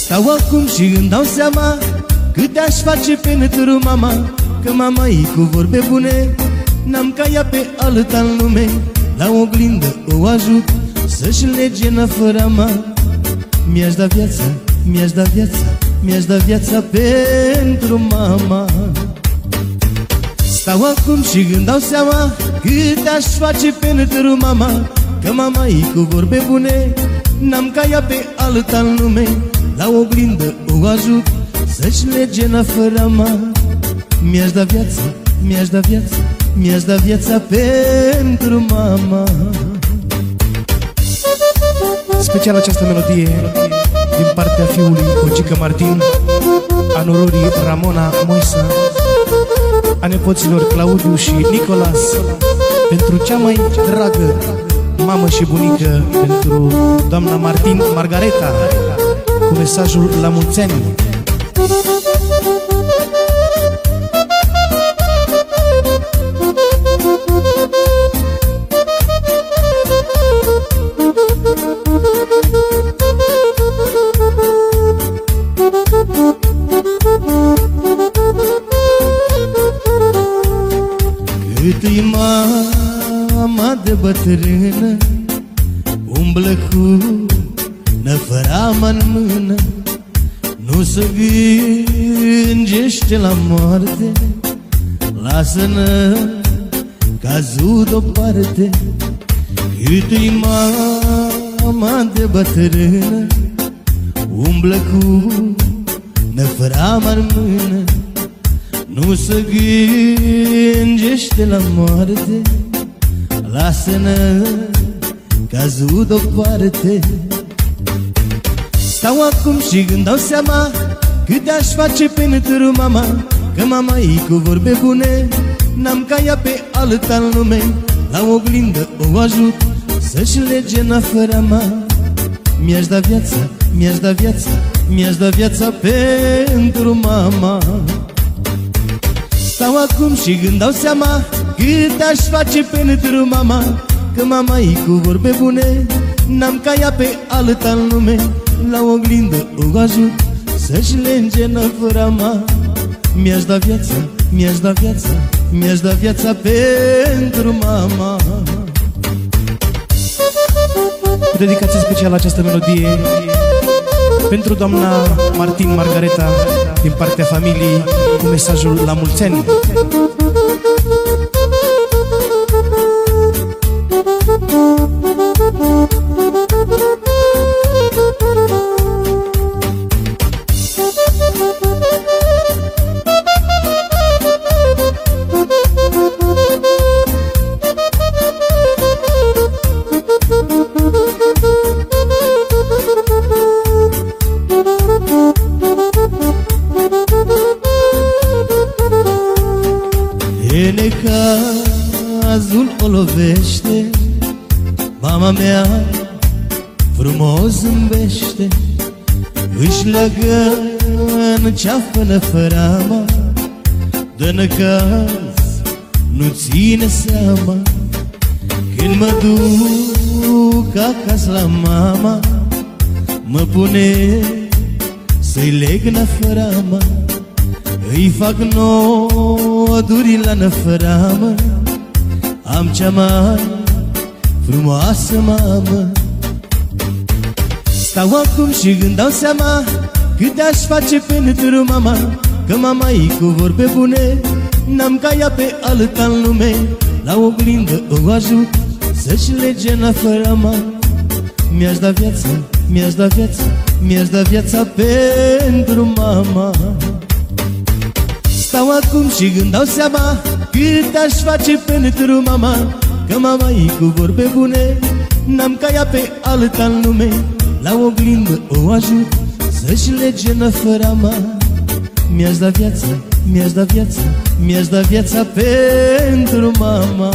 Stau acum și îmi dau seama Cât aș face pentru mama Că mama e cu vorbe bune. N-am ca ea pe alta în lume La oglindă o ajut Să-și lege năfărama Mi-aș da viața, mi-aș da viața Mi-aș da viața pentru mama. Stau acum și îmi dau seama Cât aș face pentru mama Că mama e cu vorbe bune. N-am ca ea pe alta în lume La oglindă o ajut Să-și lege fără ma Mi-aș da viața, mi-aș da viața Mi-aș da viața pentru mama. Special această melodie din partea fiului Ogică Martin, a nororii Ramona Moisa, a nepoților Claudiu și Nicolas, pentru cea mai dragă mamă și bunică, pentru doamna Martin Margareta, cu mesajul la mulți ani. bătrână Nu se gângește la moarte Lasă-nă cazul deoparte Cât-i mama de bătrână Umblă cu năfărama în mână. Nu se gângește la moarte Lasă-ne cazul deoparte Stau acum și când dau seama Cât aș face pentru mama Că mama e cu vorbe bune? N-am ca ea pe alta în lume La oglindă o ajut Să-și lege fără ma Mi-aș da viața, mi-aș da viața Mi-aș da viața pentru mama. Stau acum și când dau seama cât aș face pentru mama Că mama e cu vorbe bune N-am ca ea pe alta în lume La oglindă o ajut Să-și lenge năfărama Mi-aș da viața, mi-aș da viața Mi-aș da viața pentru mama. Dedicație specială această melodie Pentru doamna Martin Margareta Din partea familiei Cu mesajul la mulți ani ceafă fărama Dă năcaz, nu ține seama. Când mă duc acasă la mama Mă pune să-i leg năfărama Îi fac noduri la năfăramă Am cea mai frumoasă mamă. Stau acum și când dau seama cât aș face pentru mama Că mama e cu vorbe bune N-am ca ea pe alta în lume. La oglindă o ajut Să-și lege fără ma Mi-aș da viața, mi-aș da viața Mi-aș da viața pentru mama. Stau acum și când dau seama Cât aș face pentru mama Că mama e cu vorbe bune? N-am ca ea pe alta în lume La oglindă o ajut să-și lege năfărama Mi-aș da viața, mi-aș da viața Mi-aș da viața pentru mama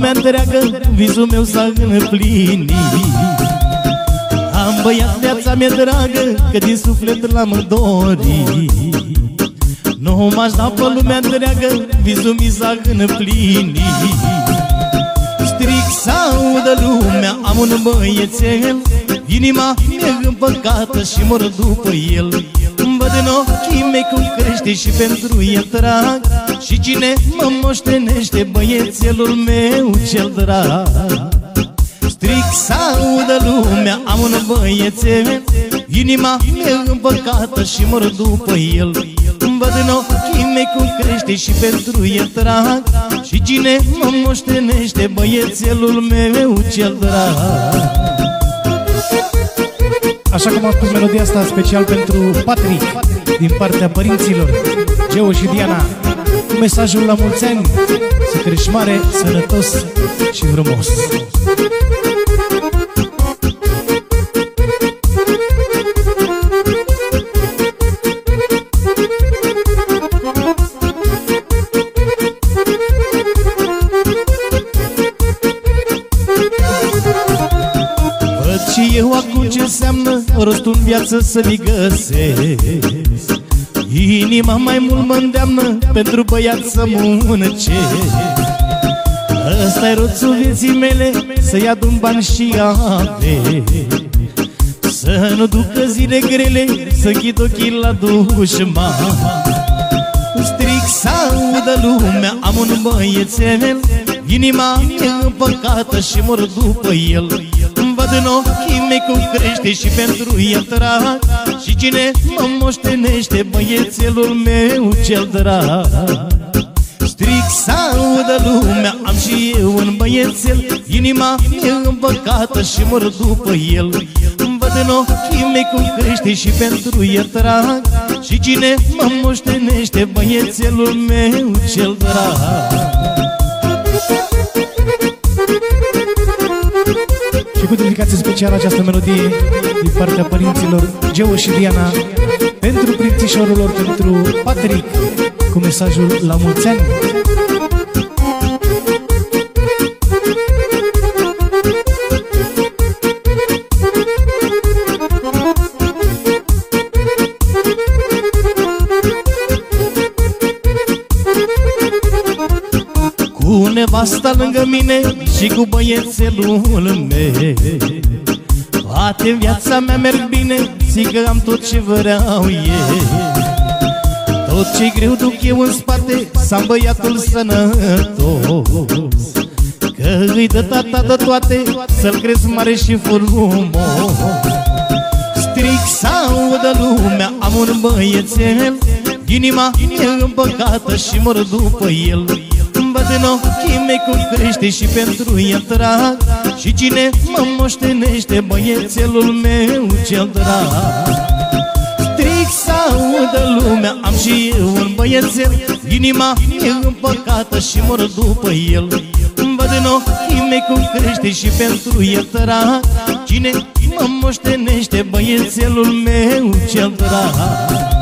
lumea întreagă Vizul meu s-a împlinit. Am băiat viața mea dragă Că din suflet l-am dorit. Nu m-aș da pe lumea întreagă Vizul mi s-a împlinit. Stric să audă lumea Am un băiețel. Inima mi-e împăcată și mor după el. Văd în ochii mei cum crește și pentru el drag Și cine mă moștenește băiețelul meu cel drag? Stric să audă lumea, am un băiețel. Inima mi-e împăcată și mor după el. Văd în ochii mei cum crește și pentru el drag Și cine mă moștenește băiețelul meu cel drag? Așa cum am spus melodia asta special pentru Patrick Din partea părinților Geo și Diana Cu mesajul la mulți ani. Să crești mare, sănătos și frumos. Și eu acum ce înseamnă rostul în viață să-mi găsesc Inima mai mult mă îndeamnă pentru băiat să muncesc ăsta e roțul vieții mele Să-i adun bani și ave Să nu ducă zile grele Să închid ochii la dușman. Stric să audă lumea Am un băiețel. Inima e împăcată și mor după el. Văd în ochii mei cum crește și pentru el drag Și cine mă moștenește băiețelul meu cel drag? Stric să audă lumea, am și eu un băiețel Inima e împăcată și mor după el. Văd în ochii mei cum crește și pentru el drag. Și cine mă moștenește băiețelul meu cel drag Și cu dedicație specială această melodie din partea părinților Geo și Diana pentru prințișorul lor, pentru Patrick cu mesajul la mulți ani. Cu nevasta lângă mine și cu băiețelul meu. Poate viața mea merg bine, zic că am tot ce vreau eu. Tot ce greu duc eu în spate, să am băiatul sănătos. Că îi dă tata de toate, să-l crezi mare și frumos. Stric să audă lumea, am un băiețel Inima e împăcată și mor după el Văd în ochii mei cum crește și pentru el drag. Și cine mă moștenește băiețelul meu cel drag. Stric să audă lumea, am și eu un băiețel. Inima e împăcată și mor după el. Văd în ochii mei cum crește și pentru el drag. Cine mă moștenește băiețelul meu cel drag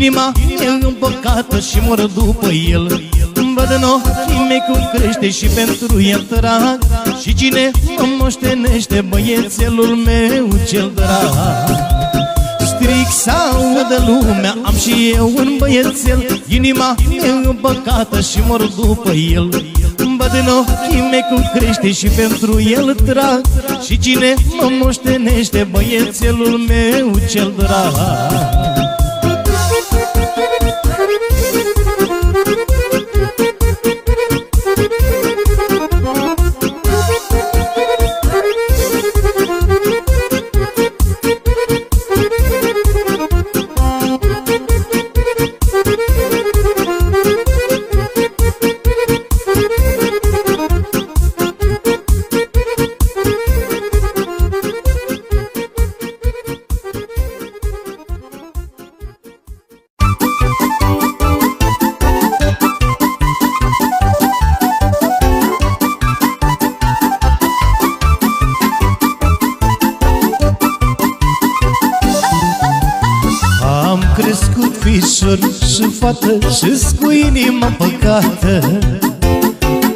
Inima e împăcată și mor după el. Văd în ochii mei cum crește și pentru el drag. Și cine mă moștenește băiețelul meu cel drag? Stric să audă lumea Am și eu un băiețel. Inima e împăcată și mor după el. Văd în ochii mei cum crește și pentru el drag. Și cine mă moștenește băiețelul meu cel drag păcată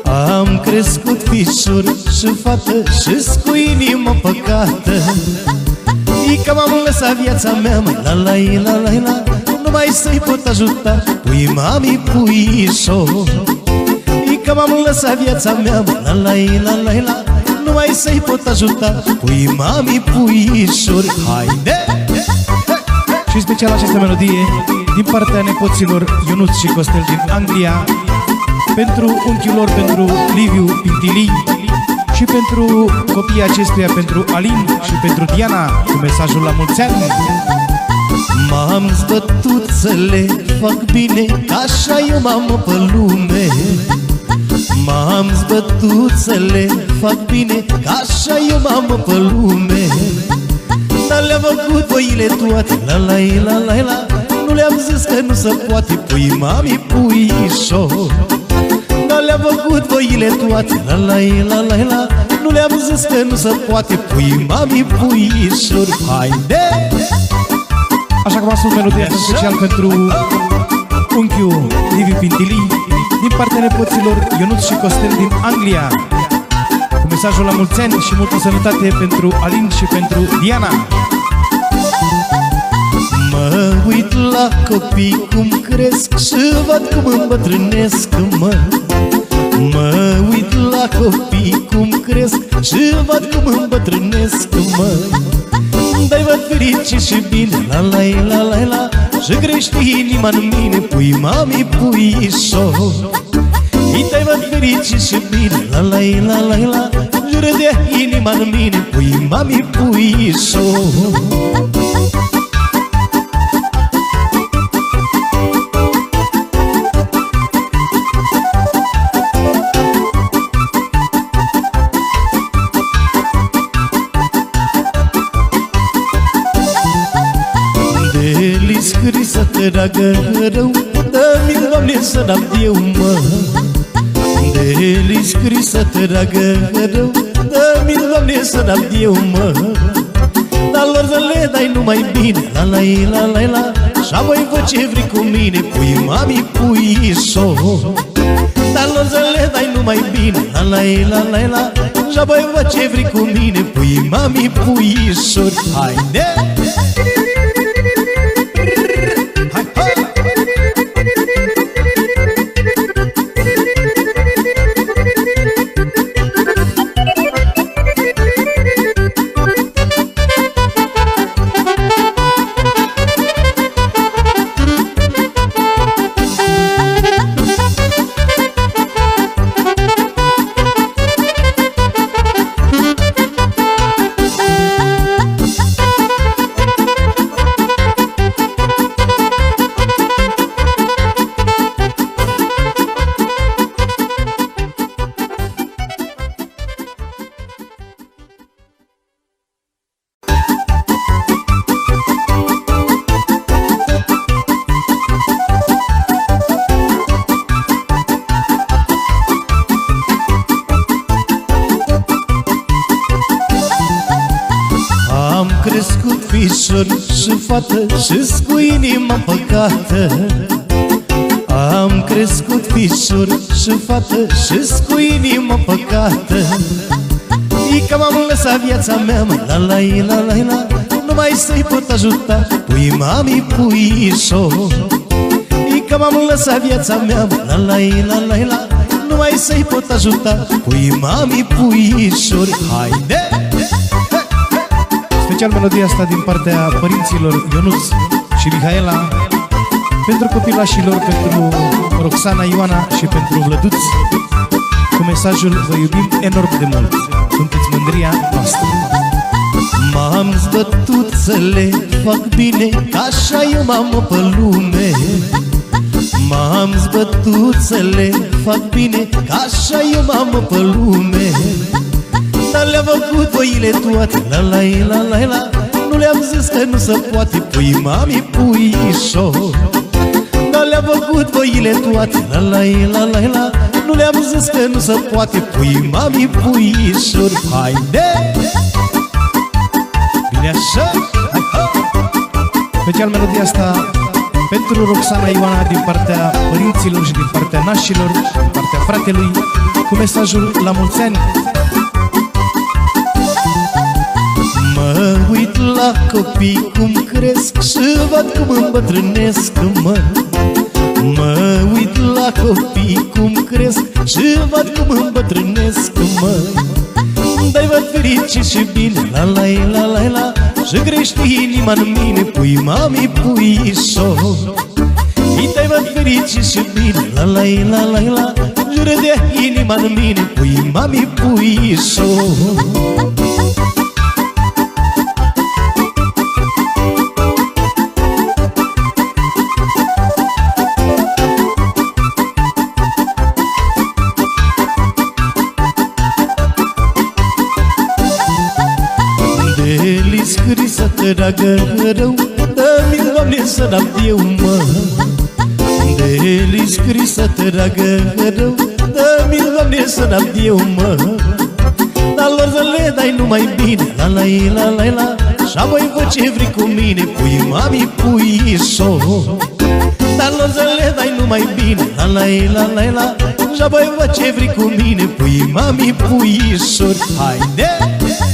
Am crescut fișor și fată și cu inima păcată. E că m-am lăsat viața mea, măi, la la la la la. Nu mai să-i pot ajuta, pui mami puișor E că m-am lăsat viața mea, măi, la la la la la. Nu mai să-i pot ajuta, pui mami puișor Haide! Și special această melodie din partea nepoților Ionuț și Costel din Anglia pentru unchiul lor, pentru Liviu Pintili și pentru copiii acestuia, pentru Alin și pentru Diana cu mesajul la mulți ani. M-am zbătut să le fac bine, ca așa eu m-am pe lume. M-am zbătut să le fac bine, ca așa eu m-am pe lume. Dar le-am făcut voile toate, la la la la la. Nu le-am zis că nu se poate, pui mami puișor Dar le-am făcut voile toate, la la la la la. Nu le-am zis că nu se poate, pui mami puișor Haide! Așa cum a spus melodia special pentru unchiul Liviu Pintili din partea nepoților Ionuț și Costel din Anglia. Cu mesajul la mulți ani și multă sănătate pentru Alin și pentru Diana. Mă uit la copii cum cresc și văd cum îmbătrânesc, mă Mă uit la copii cum cresc și văd cum îmbătrânesc, mă. Dai văd fericit și bine, la la la la la. Și crește inima în mine, pui mami, puișor Îi dai văd fericit și bine, la la la la la. Și râde inima în mine, pui mami, puișor dragă rău Dă-mi, Doamne, să dau eu, mă. De scrisă dragă rău Dă-mi, Doamne, să dau eu, mă. Dar lor să le dai numai bine La la la la la Și apoi fă ce vrei cu mine Pui mami, pui so. Dar lor să le dai numai bine La la la la la Și apoi fă ce vrei cu mine Pui mami, pui so. Haide! Am inima păcată Am crescut fișor și fată și cu inima păcată. E că m-am lăsat viața mea, mă, la la la la la. Nu mai să-i pot ajuta, pui mami puișor E că m-am lăsat viața mea, mă, la la la la la. Nu mai să-i pot ajuta, pui mami puișor Haide! Special melodia asta din partea părinților Ionuț și Mihaela pentru copilașilor, pentru Roxana, Ioana și pentru Vlăduț cu mesajul Vă iubim enorm de mult. Sunteți mândria noastră. M-am zbătut să le fac bine Ca așa eu m-am pe lume. M-am zbătut să le fac bine Ca așa eu m-am pe lume. Dar le-am făcut voile toate La la la la la. Nu le-am zis că nu se poate. Pui mami puișor Dar le-am făcut voile toate La la la la la Nu le-am zis că nu se poate Pui mami puișor Haide! Bine așa? Hai, ha! Special melodia asta Pentru Roxana Ioana din partea părinților și din partea nașilor, din partea fratelui, cu mesajul la mulți ani. Mă uit la copii cum cresc și văd cum îmbătrânesc, mă Mă uit la copii cum cresc și văd cum îmbătrânesc, mă. Dai văd fericit și bine, la la la la la. Și crește inima în mine, pui mami, pui so. Îi dai văd fericit și bine, la la la la la. Și râde inima în mine, pui mami, pui so dragă rău Dă-mi, Doamne, să n-am eu, mă. De-li scrisă, dragă rău Dă-mi, Doamne, să n-am eu, mă. Dar lor să le dai numai bine La la la la la Și apoi fă ce vrei cu mine Pui mami, pui so. Dar lor să le dai numai bine La la la la la Și apoi fă ce vrei cu mine Pui mami, pui so. Haide!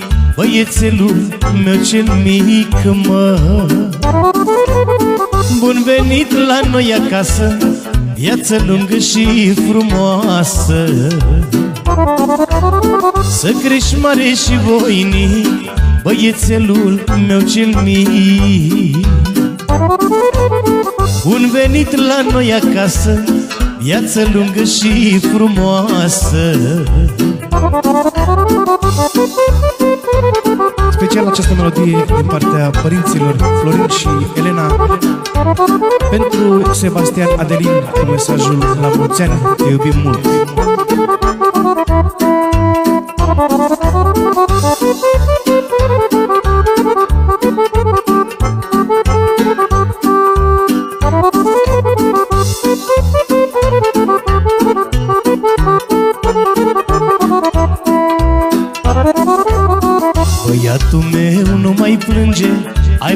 Băiețelul meu cel mic, mă. Bun venit la noi acasă Viață lungă și frumoasă. Să crești mare și voinic Băiețelul meu cel mic. Un venit la noi acasă Viață lungă și frumoasă Special această melodie din partea părinților Florin și Elena. Pentru Sebastian Adelin cu mesajul La mulți ani, te iubim mult. Băiatul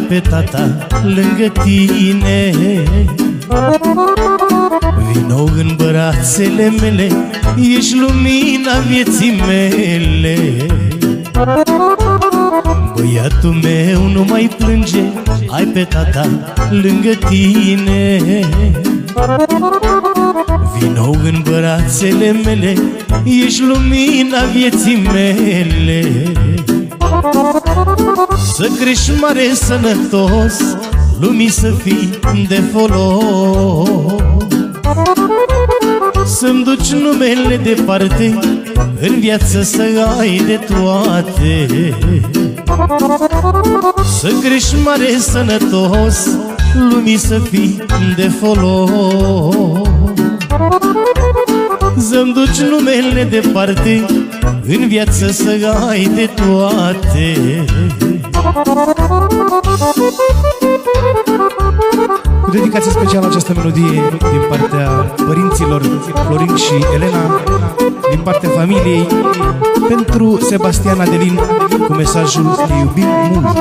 pe tata lângă tine. Vino în brațele mele Ești lumina vieții mele. Băiatul meu nu mai plânge Ai pe tata lângă tine. Vino în brațele mele Ești lumina vieții mele Să crești mare sănătos Lumii să fii de folos. Să-mi duci numele departe În viață să ai de toate. Să crești mare sănătos Lumii să fii de folos. Să-mi duci numele departe În viață să ai de toate Cu dedicație specială această melodie din partea părinților Florin și Elena Din partea familiei Pentru Sebastian Adelin Cu mesajul Te iubim mult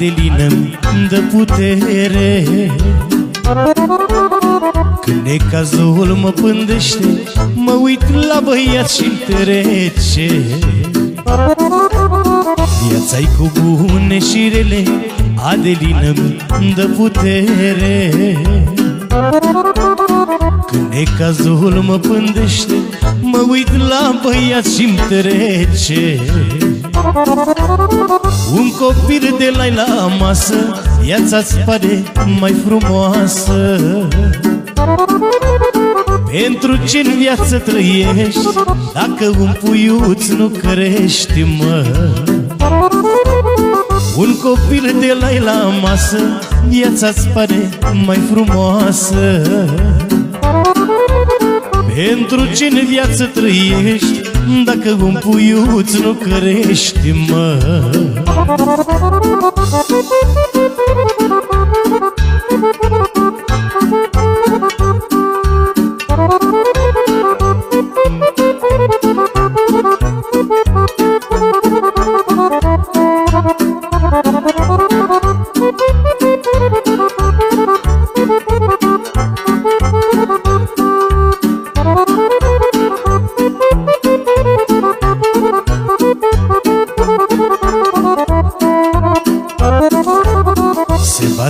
Adelină-mi dă putere. Când e cazul mă pândește Mă uit la băiat și trece. Viața-i cu bune și rele Adelină-mi dă putere. Când e cazul mă pândește Mă uit la băiat și-mi trece Un copil de la la masă Viața-ți pare mai frumoasă. Pentru ce în viață trăiești Dacă un puiuț nu crești, mă? Un copil de la la masă Viața-ți pare mai frumoasă. Pentru ce în viață trăiești Dacă un puiuț nu crești, mă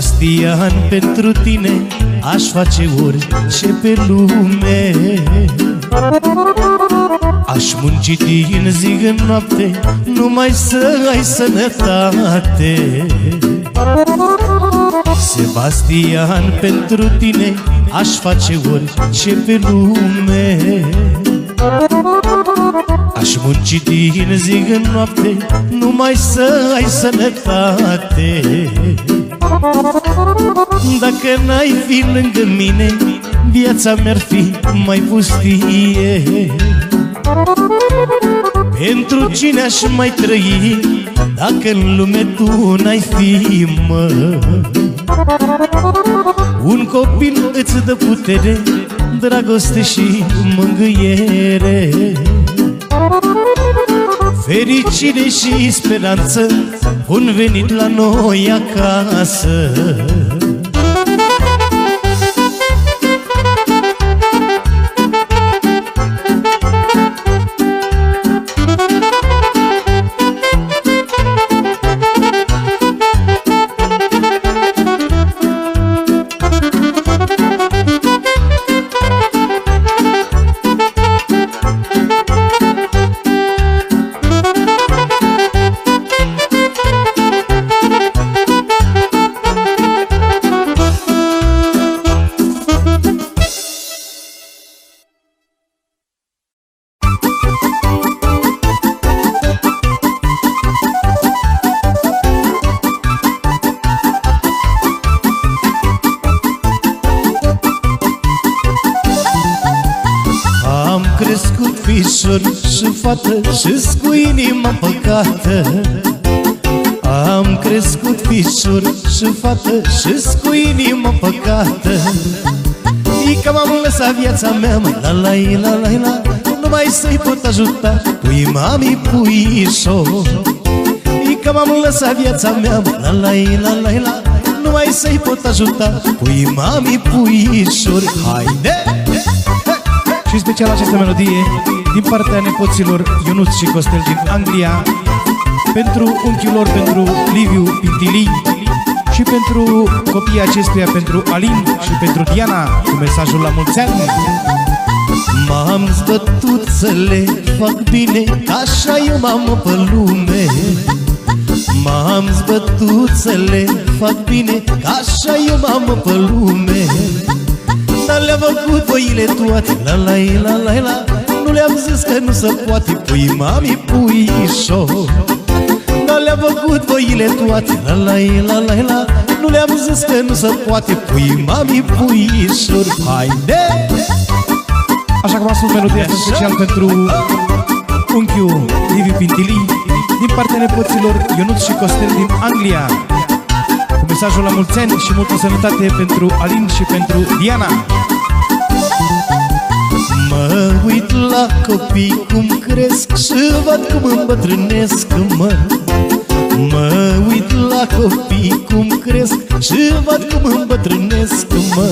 Sebastian, pentru tine aș face orice pe lume. Aș munci din zi în noapte Numai să ai sănătate. Sebastian, pentru tine aș face orice pe lume. Aș munci din zi în noapte Numai să ai sănătate Dacă n-ai fi lângă mine Viața mi-ar fi mai pustie. Pentru cine aș mai trăi Dacă în lume tu n-ai fi, mă? Un copil îți dă putere Dragoste și mângâiere Fericire și speranță Un venit la noi acasă păcată Am crescut fișor și fată și cu inima păcată. E că m-am lăsat viața mea, mă, la la la la la. Nu mai să-i pot ajuta, pui mami puișor E că m-am lăsat viața mea, mă, la la la la la. Nu mai să-i pot ajuta, pui mami puișor Haide! Și special această melodie din partea nepoților Ionuț și Costel din Anglia Pentru unchiul lor, pentru Liviu Pintilii Și pentru copiii acestuia, pentru Alin și pentru Diana Cu mesajul la mulți ani. M-am zbătut să le fac bine Așa eu m-am pe lume. M-am zbătut să le fac bine Așa eu m-am pe lume. Dar le-am făcut voile toate La la la la la. Nu le-am zis că nu se poate Pui mami puișor Dar le-am făcut voile toate. La la la la la. Nu le-am zis că nu se poate. Pui mami puișor Haide! Așa cum am spus melodia asta special pentru unchiul Liviu Pintili Din partea nepoților Ionut și Costel din Anglia. Cu mesajul la mulți ani și multă sănătate pentru Alin și pentru Diana. Mă uit la copii cum cresc Și văd cum îmbătrânesc, mă Mă uit la copii cum cresc Și văd cum îmbătrânesc, mă.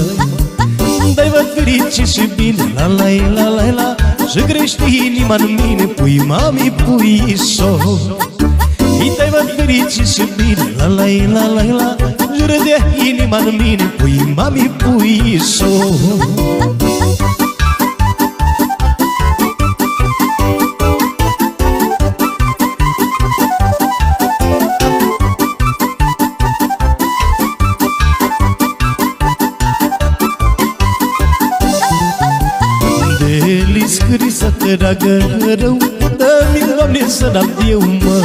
Dai văd fericit și bine La la la la la. Și crește inima în mine Pui mami puișor Îi dai văd fericit și bine La la la la la. Și râde inima în mine Pui mami puișor De dragă rău Dă-mi, Doamne, să n-am eu, mă.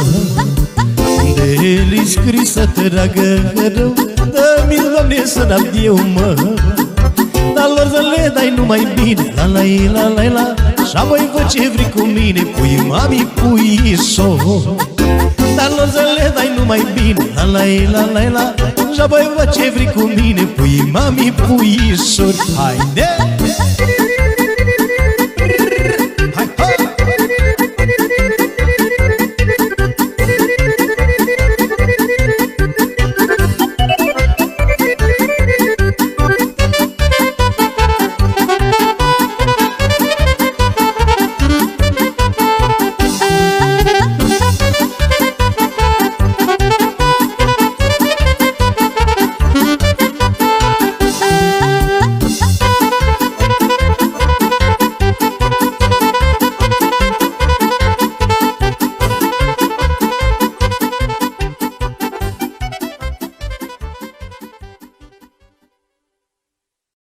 De scrisă dragă rău Dă-mi, Doamne, să n-am eu, mă. Dar lor să le dai numai bine La la la la la Și apoi fă ce vrei cu mine Pui mami, pui so. Dar lor să le dai numai bine La la la la la Și apoi fă ce vrei cu mine Pui mami, pui so. Haide!